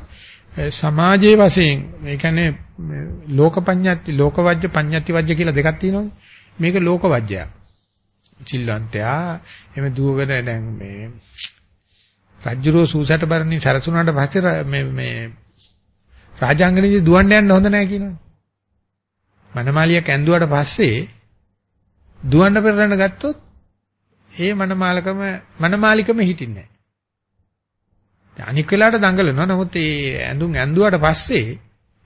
සමාජයේ වශයෙන් මේ කියන්නේ ලෝකපඤ්ඤාති ලෝකවජ්‍ය පඤ්ඤාති වජ්‍ය කියලා දෙකක් තියෙනවානේ. මේක ලෝකවජ්‍යයක්. සිල්වන්තයා එමෙ දුවගෙන දැන් මේ රජ්ජුරෝ සූසට බරණි සරසුණාට පස්සේ මේ මේ රාජාංගනේදී දුවන්න යන්න හොඳ නැහැ කියනවා. මනමාලියක් ඇඳුවාට පස්සේ දුවන්න පෙරලන්න ගත්තොත් ඒ මනමාලකම මනමාලිකම හිටින්නේ නැහැ. අනික් වෙලාවට දඟලනවා. නමුත් ඒ ඇඳුම් ඇඳුවාට පස්සේ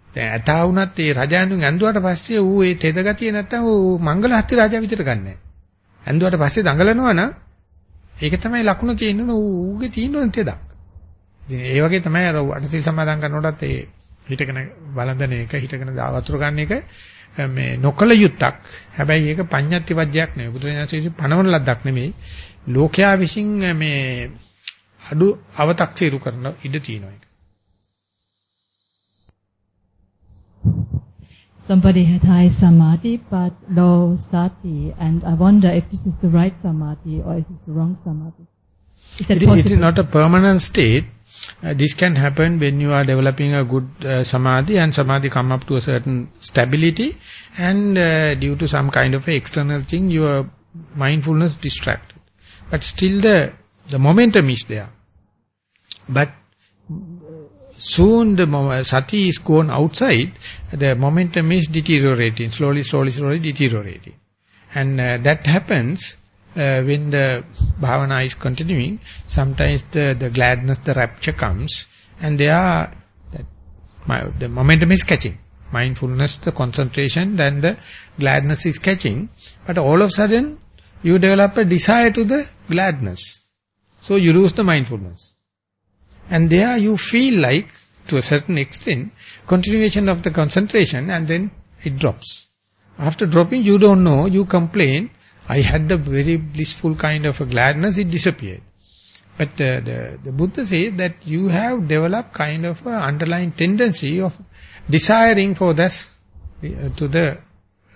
දැන් ඇතා වුණත් ඒ රජ ඇඳුම් ඇඳුවාට පස්සේ ඌ ඒ තෙද ගතිය නැත්තම් ඌ මංගල හස්ති රාජා විතර ගන්නෑ. ඇඳුවට පස්සේ දඟලනවා නම් ඒක තමයි ලකුණ තියෙන්නේ ඌගේ තියෙන තෙදක්. ඉතින් ඒ වගේ තමයි අර අටසිල් සමාදන් කරනකොටත් ඒ හිටගෙන වළඳන එක හිටගෙන වතුර ගන්න එක මේ නොකල යුත්තක්. හැබැයි ඒක පඤ්ඤාති වජ්‍යයක් නෙවෙයි. බුදුරජාණන්සේ පණවන ලද්දක් නෙමෙයි. ලෝකයා විසින් මේ අඩු අව탁සීරු කරන ඉඩ තියෙනවා ඒක. Somebody had high samadhi but low sati, and I wonder if this is the right samadhi or is this the wrong samadhi. Is it, it is not a permanent state. Uh, this can happen when you are developing a good uh, samadhi and samadhi come up to a certain stability and uh, due to some kind of external thing your mindfulness distracted. But still the, the momentum is there. But soon the sati is gone outside, the momentum is deteriorating, slowly, slowly, slowly deteriorating. And uh, that happens uh, when the bhavana is continuing. Sometimes the, the gladness, the rapture comes, and they are, that, the momentum is catching. mindfulness, the concentration, then the gladness is catching. But all of a sudden, you develop a desire to the gladness. So you lose the mindfulness. And there you feel like, to a certain extent, continuation of the concentration and then it drops. After dropping, you don't know, you complain, I had the very blissful kind of a gladness, it disappeared. But uh, the, the Buddha says that you have developed kind of a underlying tendency of desiring for this, uh, to the,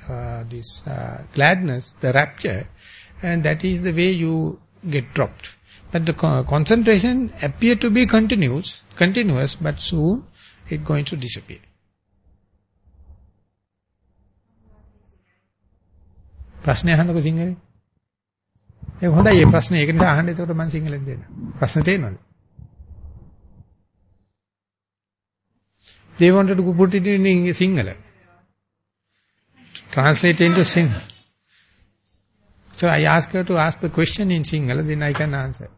uh, this uh, gladness, the rapture, and that is the way you get dropped But the co concentration appear to be continuous, continuous, but soon it going to disappear. ප්‍රශ්නය අහන්නකො සිංහලෙන්. ඒක හොඳයි මේ ප්‍රශ්නේ. ඒක නිසා අහන්න එතකොට මම සිංහලෙන් දෙන්න. ප්‍රශ්න තේරෙනවද? They wanted to put it in Sinhala. Translate into Sinhala. So I asked her to ask the question in Sinhala, then I can answer.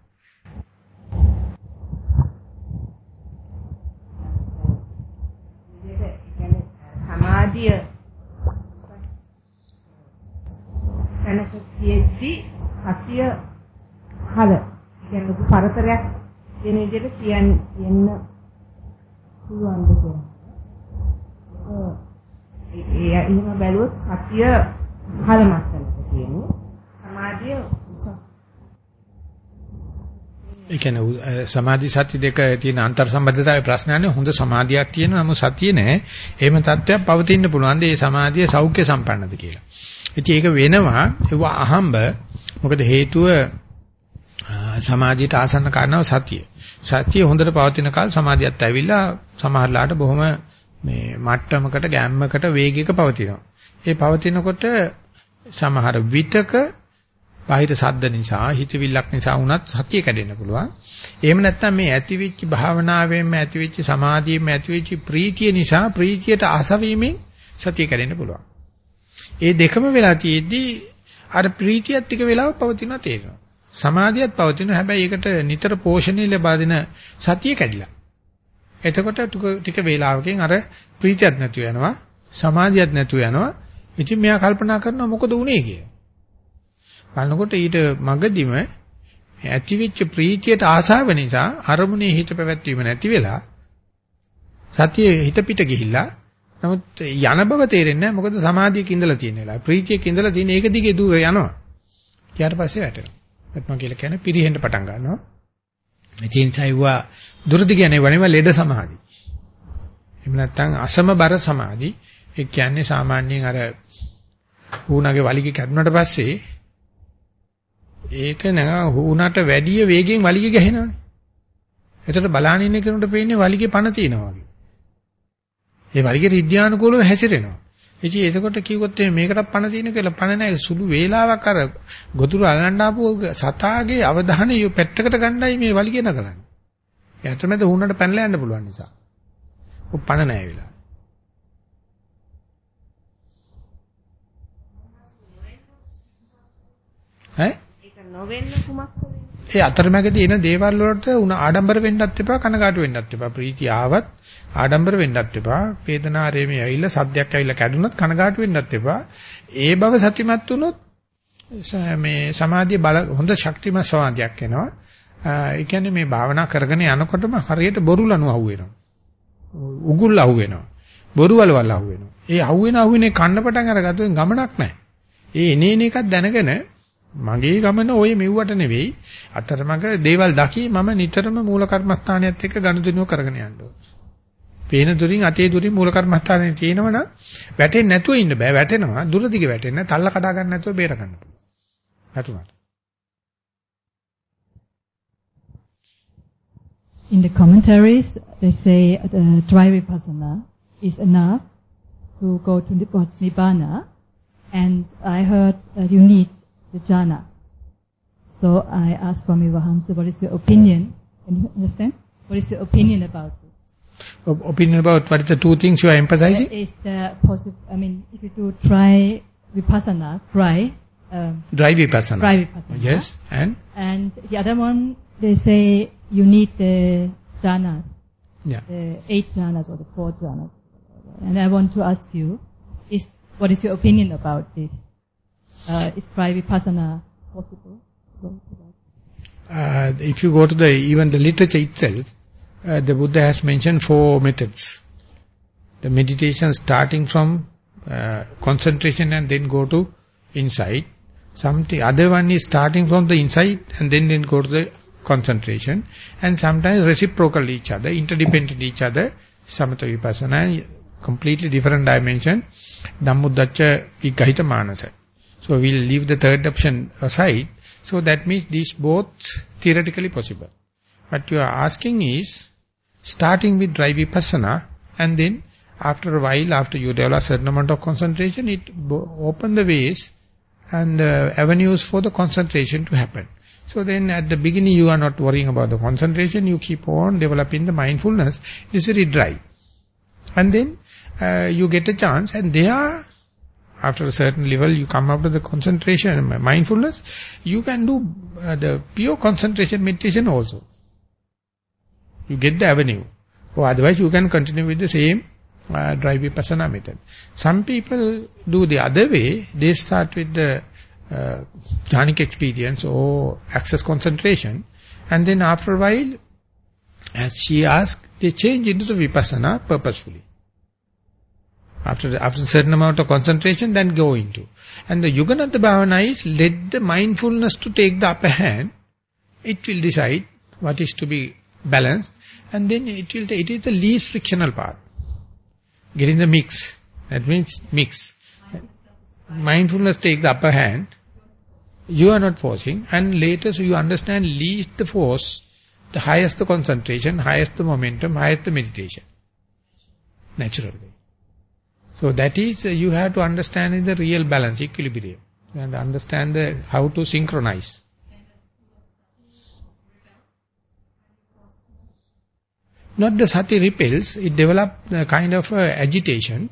සමාධිය තැනක තියෙද්දි හතිය හල කියන්නේ ලොකු පරතරයක් වෙන විදිහට කියන්න කියන්න පුළුවන්ද කියලා. ඒ එහෙම බැලුවොත් සතිය පහළ මට්ටමක තියෙනවා. සමාධිය උසස්. ඒ කියන්නේ සමාධි සති දෙක තියෙන අන්තර් සම්බන්ධතාවයේ ප්‍රශ්නයන්නේ හොඳ සමාධියක් තියෙන නමුත් සතිය නෑ. එහෙම තත්ත්වයක් පවතින්න පුළුවන්. ඒ සමාධිය සෞඛ්‍ය සම්පන්නද කියලා. ඉතින් ඒක වෙනවා ඒව අහම්බ මොකද හේතුව සමාධියට ආසන්න කාරණාව සතිය. සතිය හොඳට පවතින කල් සමාධියත් ඇවිල්ලා සමහරලාට බොහොම මේ මට්ටමකට ගැම්මකට වේගයක පවතිනවා. ඒ පවතිනකොට සමහර විතක බාහිර සද්ද නිසා හිතවිල්ලක් නිසා වුණත් සතිය කැඩෙන්න පුළුවන්. එහෙම නැත්නම් මේ ඇතිවිච්ච භාවනාවෙන්ම ඇතිවිච්ච සමාධියෙන්ම ඇතිවිච්ච ප්‍රීතිය නිසා ප්‍රීතියට ආසවීමෙන් සතිය කැඩෙන්න පුළුවන්. ඒ දෙකම වෙලා තියෙද්දි අර ප්‍රීතියත් ටික වෙලාවක් පවතිනවා තේරෙනවා. සමාධියත් පවතිනවා හැබැයි ඒකට නිතර පෝෂණය ලබා දෙන සතිය කැඩිලා. එතකොට ටික වේලාවකින් අර ප්‍රීතියත් නැතු වෙනවා සමාධියත් නැතු වෙනවා. ඉතින් මෙයා කල්පනා කරනවා මොකද වුනේ කියලා. බලනකොට ඊට මගදීම ඇතිවෙච්ච ප්‍රීතියට ආසාව නිසා අරමුණේ හිත පැවැත්වීම නැති වෙලා සතිය හිත පිට ගිහිල්ලා නමුත් යන බව තේරෙන්නේ නැහැ මොකද සමාධියක ඉඳලා තියෙන වෙලාව. ප්‍රීතියක ඉඳලා තියෙන ඒක දිගේ දුර යනවා. ඊට පස්සේ වැටෙනවා. වැටෙනවා කියලා කියන්නේ පිරිහෙන්න පටන් ගන්නවා. ඒ නිසා ඒවා දුරදි කියන්නේ වනේම ලෙඩ සමාධි. එහෙම නැත්නම් අසමබර සමාධි. ඒ කියන්නේ සාමාන්‍යයෙන් අර ඌණගේ වලිගය කැඩුනට පස්සේ ඒක නෑ ඌණට වැඩිය වේගෙන් වලිගය ගහනවනේ. එතකොට බලාගෙන ඉන්න කෙනෙකුට පේන්නේ වලිගේ පණ තියෙනවා වගේ. ඒ වර්ගයේ විද්‍යානුකූලව හැසිරෙනවා. ඉතින් එතකොට කිව්වොත් මේකටත් පණ තියෙන කියලා පණ නැහැ සුළු වේලාවක් අර ගොදුරු අල්ලන්න ආපු සතාගේ අවධානය පැත්තකට ගන්නයි මේ වලිගය නගලන්නේ. ඒ අතරමැද හුන්නට පැනලා යන්න පුළුවන් නිසා. ඔය පණ නැහැ වෙලා. ඈ? ඒක නොවෙන්න කුමක් වෙන්නේ? ඒ අතරමැදදී එන දේවල් වලට උන ආඩම්බර වෙන්නත් එපා කනගාටු වෙන්නත් එපා. ප්‍රීතිය ආවත් ආඩම්බර වෙන්නත් එපා. වේදනාවේ මේ ඇවිල්ලා සද්දයක් ඇවිල්ලා කැඩුනොත් කනගාටු වෙන්නත් එපා. ඒ බව සතිමත් වුණොත් මේ සමාධිය බල හොඳ ශක්තිමත් සමාධියක් එනවා. ඒ කියන්නේ මේ භාවනා කරගෙන යනකොටම හරියට බොරු ලනු අහු වෙනවා උගුල් අහු වෙනවා බොරු වලවල් අහු වෙනවා ඒ අහු වෙන අහු වෙනේ කන්න පටන් අරගත්තොත් ගමනක් නැහැ. ඒ එනේන එකක් දැනගෙන මගේ ගමන ওই මෙව්වට නෙවෙයි. අතරමඟ දේවල් දකි මම නිතරම මූල කර්මස්ථානයත් එක්ක ගනුදෙනුව කරගෙන යන්න පේන දුරින් අතේ දුරින් මූල කර්මස්ථානේ තියෙනවනම් වැටෙන්නේ නැතුව ඉන්න බෑ. වැටෙනවා දුර දිග වැටෙන්නේ තල්ල කඩා ගන්න නැතුව බේර ගන්න පුළුවන්. වැටුණාට. In the commentaries, they say uh, dry vipassana is enough to go to Nibbana, and I heard that you need the jhana. So I asked Swami Vahamsa, what is your opinion? Can you understand? What is your opinion about this? Opinion about what is the two things you are emphasizing? That is the positive, I mean, if you do try vipassana, try. Um, dry vipassana. Dry vipassana. Yes, and? And the other one, they say you need the jhanas. Yeah. The eight jhanas or the four jhanas. And I want to ask you, is what is your opinion about this? Uh, is Vipassana possible? Uh, if you go to the even the literature itself, uh, the Buddha has mentioned four methods. The meditation starting from uh, concentration and then go to inside. Something other one is starting from the inside and then then go to the concentration. And sometimes reciprocal each other, interdependent each other. Samatha Vipassana, completely different dimension. Dhammuddacha Vigahita Manasa. So we'll leave the third option aside. So that means these both theoretically possible. What you are asking is, starting with dry vipassana, and then after a while, after you develop a certain amount of concentration, it open the ways and uh, avenues for the concentration to happen. So then at the beginning you are not worrying about the concentration, you keep on developing the mindfulness. It is very dry. And then uh, you get a chance and there after a certain level you come up to the concentration and mindfulness, you can do uh, the pure concentration meditation also. You get the avenue. Or otherwise you can continue with the same uh, dry vipassana method. Some people do the other way. They start with the uh, jhanic experience or access concentration. And then after a while, as she asked, they change into the vipassana purposefully. After, after a certain amount of concentration, then go into. And the Yuganaddha Bhavana is let the mindfulness to take the upper hand. It will decide what is to be balanced. And then it will, it is the least frictional part. Getting the mix. That means mix. Mindfulness take the upper hand. You are not forcing. And later so you understand least the force, the highest the concentration, highest the momentum, highest the meditation. Naturally. So that is, uh, you have to understand in the real balance, equilibrium. And understand the, how to synchronize. Not the sati repels, it develops a kind of uh, agitation.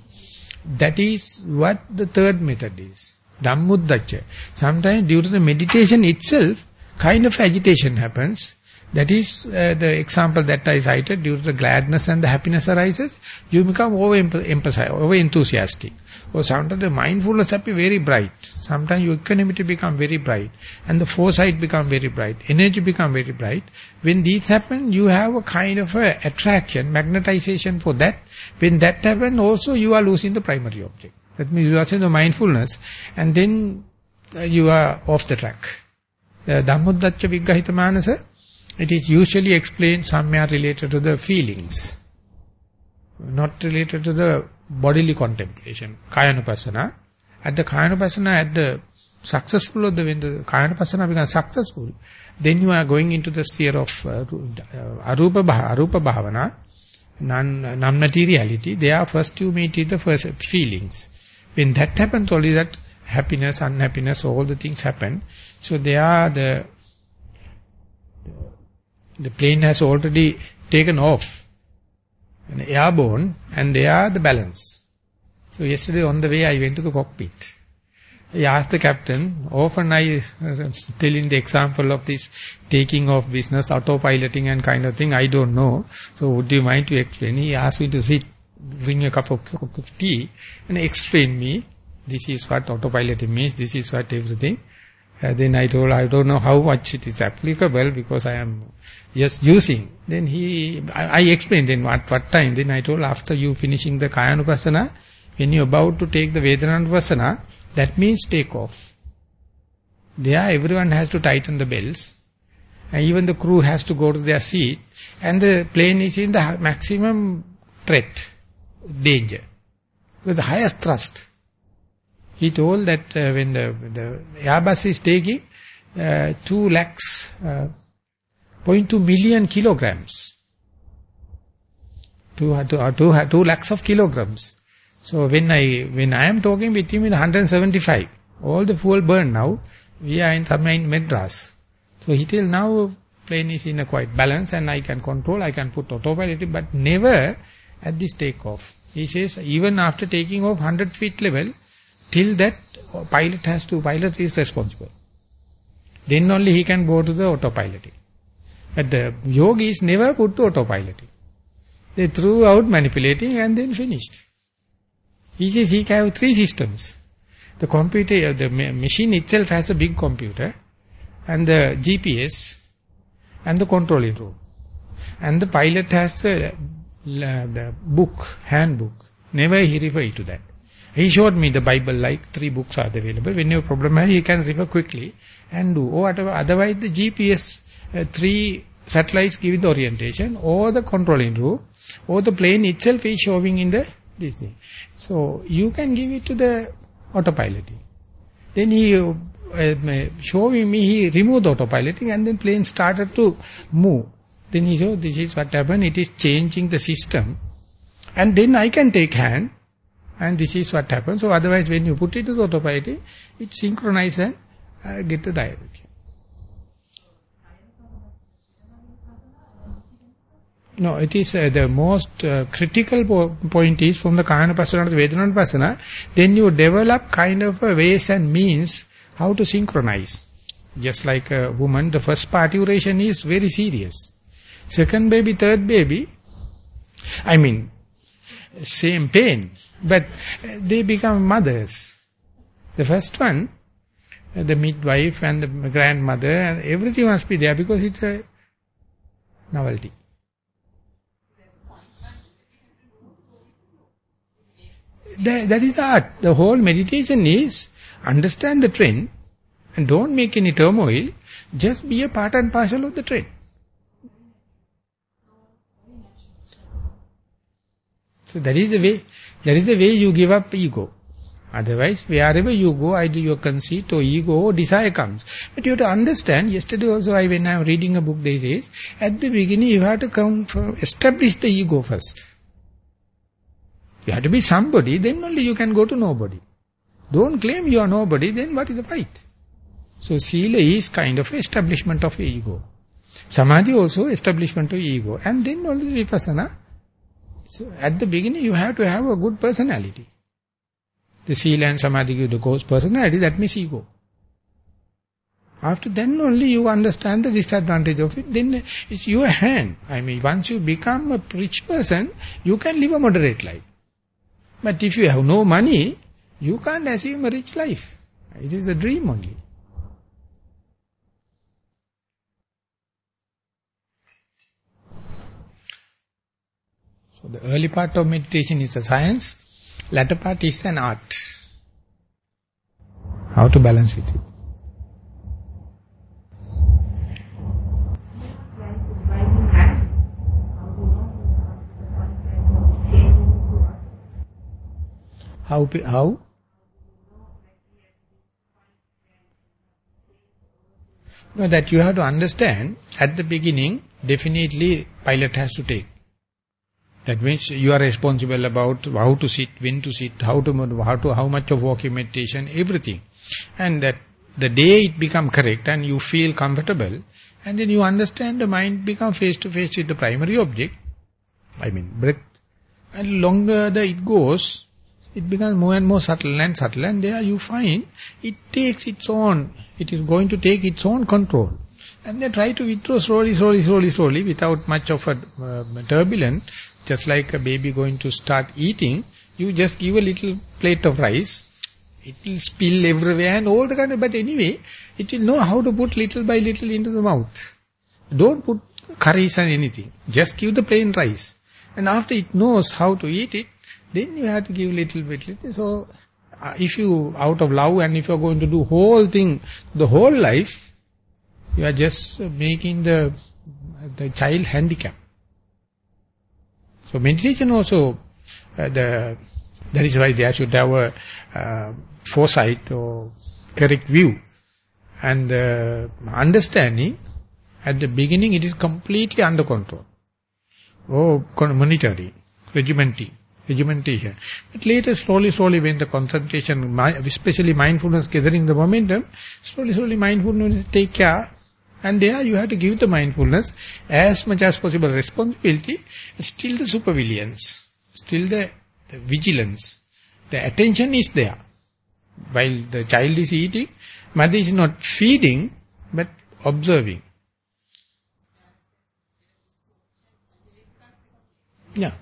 That is what the third method is. Dhammuddacha. Sometimes due to the meditation itself, kind of agitation happens. That is uh, the example that I cited, due to the gladness and the happiness arises, you become over-enthusiastic. Or sometimes the mindfulness be very bright. Sometimes your equanimity become very bright. And the foresight become very bright. Energy become very bright. When these happen, you have a kind of a attraction, magnetization for that. When that happens, also you are losing the primary object. That means you are saying the mindfulness, and then uh, you are off the track. Uh, Dhammuddacha Viggahita Manasa, it is usually explained somewhere related to the feelings, not related to the bodily contemplation. Kayanupassana. At the Kayanupassana, at the successful of the, when the Kayanupassana becomes successful, then you are going into the sphere of uh, uh Arupa, Arupa Bhavana, non-materiality. There first you meet the first feelings. When that happens, only that happiness, unhappiness, all the things happen. So they are the the plane has already taken off, airborne, and they are the balance. So yesterday on the way I went to the cockpit. I asked the captain, often I uh, telling the example of this taking off business, autopiloting and kind of thing, I don't know. So would you mind to explain? He asked me to sit, bring a cup of, cup of tea and explain me, this is what autopiloting means, this is what everything. Uh, then I told, I don't know how much it is applicable because I am just using. Then he, I, I explained then what, what time. Then I told after you finishing the Kayanupasana, when you're about to take the Vedananupasana, that means take off. There everyone has to tighten the belts. And even the crew has to go to their seat. And the plane is in the maximum threat, danger. With the highest thrust. He told that uh, when the, the Airbus is taking uh, 2 lakhs, uh, 0.2 million kilograms. 2, uh, 2, uh, 2, uh, 2 lakhs of kilograms. So when I when I am talking with him in 175, all the fuel burned now, we are in somewhere in Madras. So he till now plane is in a quite balance and I can control, I can put autopilot, but never at this takeoff. He says even after taking off 100 feet level, Till that, pilot has to, pilot is responsible. Then only he can go to the autopiloting. But the yogis never put to autopiloting. They threw out manipulating and then finished. He says he can have three systems. The computer, the machine itself has a big computer, and the GPS, and the controlling room. And the pilot has the, the book, handbook. Never he refer to that. He showed me the Bible like three books are available. When you problem has, he can refer quickly and do. Or whatever. Otherwise the GPS, uh, three satellites giving the orientation, or the controlling room, or the plane itself is showing in the this thing. So you can give it to the autopiloting. Then he uh, showing me, he removed autopiloting and then plane started to move. Then he said, this is what happened, it is changing the system. And then I can take hand, and this is what happens. So otherwise when you put it to autopilot, it synchronizes and uh, get the diabetes. No, it is uh, the most uh, critical po point is from the Kahana Pasana to the Vedana Pasana, then you develop kind of a ways and means how to synchronize. Just like a woman, the first parturition is very serious. Second baby, third baby, I mean, same pain, but uh, they become mothers. The first one, uh, the midwife and the grandmother and everything must be there because it's a novelty. That, that is art. The whole meditation is understand the trend and don't make any turmoil. Just be a part and parcel of the trend. So that is the way, that is the way you give up ego. Otherwise, wherever you go, either your conceit or ego or desire comes. But you have to understand, yesterday also I, when I am reading a book, they says, at the beginning you have to come from, establish the ego first. You have to be somebody, then only you can go to nobody. Don't claim you are nobody, then what is the fight? So Sila is kind of establishment of ego. Samadhi also establishment of ego. And then only Vipassana. So at the beginning you have to have a good personality. The Sila and Samadhi give the ghost personality, that means ego. After then only you understand the disadvantage of it, then it's your hand. I mean, once you become a rich person, you can live a moderate life. But if you have no money, you can't assume a rich life. It is a dream only. The early part of meditation is a science, latter part is an art. How to balance it? How, how? No, that you have to understand, at the beginning, definitely pilot has to take. That means you are responsible about how to sit, when to sit, how to move, how to how much of walking meditation, everything. And that the day it become correct and you feel comfortable, and then you understand the mind become face to face with the primary object, I mean breath, and longer the it goes, it becomes more and more subtle and subtle, and there you find it takes its own, it is going to take its own control. And then try to withdraw slowly, slowly, slowly, slowly, without much of a uh, turbulence, just like a baby going to start eating, you just give a little plate of rice, it will spill everywhere and all the kind of, but anyway, it will know how to put little by little into the mouth. Don't put curries and anything, just give the plain rice. And after it knows how to eat it, then you have to give little bit, little. So, uh, if you, out of love and if you are going to do whole thing, the whole life, you are just making the, the child handicap. So meditation also, uh, the that is why they should have a uh, foresight or correct view. And uh, understanding, at the beginning it is completely under control. Oh, monitoring, regimenting, regimentation. But later, slowly, slowly, when the concentration, especially mindfulness gathering the momentum, slowly, slowly mindfulness take care and there you have to give the mindfulness as much as possible responsibility, still the supervigilance, still the, the vigilance. The attention is there. While the child is eating, mother is not feeding, but observing. Yeah.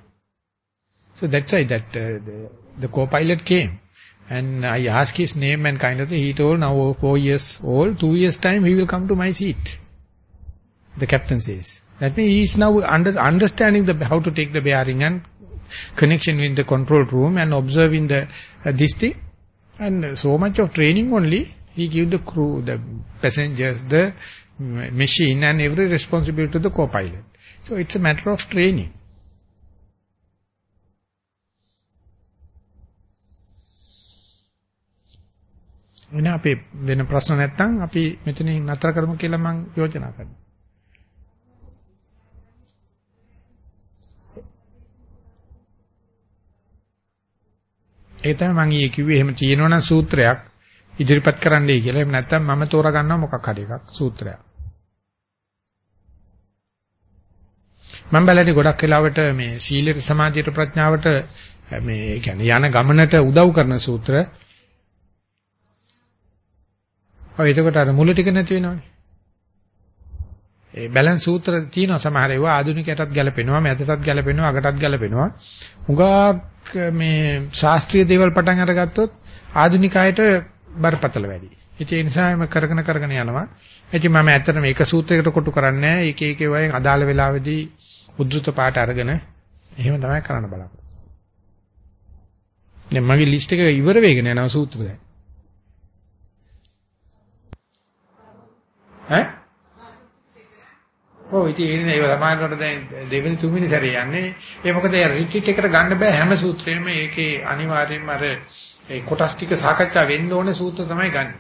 So that's why that uh, the the co-pilot came and I asked his name and kind of thing. He told now four years old, two years time he will come to my seat. The captain says. That means he is now under, understanding the, how to take the bearing and connection with the control room and observing the uh, this thing. And so much of training only, he give the crew, the passengers, the mm, machine and every responsibility to the co-pilot. So it's a matter of training. වෙන අපේ වෙන ප්‍රශ්න නැත්නම් අපි මෙතනින් නතර කරමු කියලා මම යෝජනා කරනවා. ඒ තමයි මම ඊයේ කිව්වේ එහෙම තියෙනවනම් සූත්‍රයක් ඉදිරිපත් කරන්නයි කියලා. එහෙම නැත්නම් මම තෝරගන්නවා මොකක් හරි එකක් සූත්‍රයක්. මම බලන්නේ ගොඩක් වෙලාවට මේ සීලයට සමාධියට ප්‍රඥාවට මේ කියන්නේ යන ගමනට උදව් කරන සූත්‍ර. ඔය එතකොට අර මුල ටික නැති වෙනවනේ. ඒ බැලන්ස් සූත්‍ර තියෙනවා සමහර ඒවා ආධුනිකයටත් ගැලපෙනවා මැදටත් ගැලපෙනවා අගටත් ගැලපෙනවා. හුඟක් මේ ශාස්ත්‍රීය දේවල් පටන් අරගත්තොත් ආධුනිකයට බරපතල වැඩි. ඒ නිසා මම කරගෙන කරගෙන යනවා. ඉතින් මම ඇත්තටම එක සූත්‍රයකට කොටු කරන්නේ නැහැ. එක එක වයින් අදාළ වෙලාවෙදී උද්දෘත පාට අරගෙන එහෙම තමයි කරන්න බලාපොරොත්තු. දැන් මගේ ලිස්ට් එක ඉවර වෙගෙන යනවා සූත්‍ර දැන්. ඈ? ඔව් ඉතින් ඒක සමානකට දැන් දෙවෙනි තුන්වෙනි සැරේ යන්නේ. ඒ මොකද ඒ රිට්‍රීට් එකට ගන්න බෑ හැම සූත්‍රෙම ඒකේ අනිවාර්යයෙන්ම අර ඒ කොටස් ටික සාකච්ඡා වෙන්න ඕනේ සූත්‍ර තමයි ගන්න.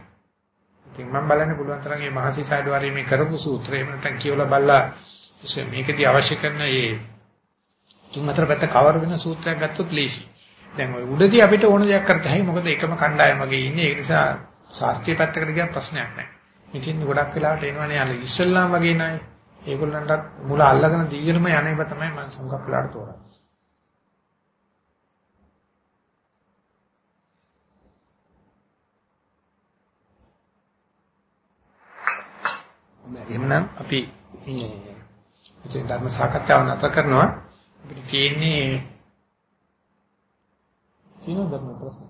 ඉතින් මම බලන්න පුළුවන් තරම් මේ මහසිසාරද වාරයේ මේ කරපු සූත්‍රය එහෙම නැත්නම් කියවලා බලලා මේකදී අවශ්‍ය කරන මේ තුන් හතර පැත්ත කවර් වෙන සූත්‍රයක් ගත්තොත් ලේසි. දැන් ওই උඩදී අපිට ඕන දෙයක් කරත හැකි මොකද එකම කණ්ඩායම වගේ ඉන්නේ ඒ නිසා ශාස්ත්‍රීය පැත්තකට ගියා ප්‍රශ්නයක් නැහැ. ඉතින් ගොඩක් වෙලාවට එනවනේ අර ඉස්සල්ලාම් වගේ නයි. ඒගොල්ලන්ටත් මුල අල්ලගෙන දීගෙනම යන එක තමයි මම සම්කප්ප වෙලාවට තෝරන්නේ. එහෙනම් අපි මේ ඉතින් ධර්ම සාකච්ඡාව නැතර කරනවා අපිට තියෙන්නේ තියෙන ධර්ම ප්‍රශ්න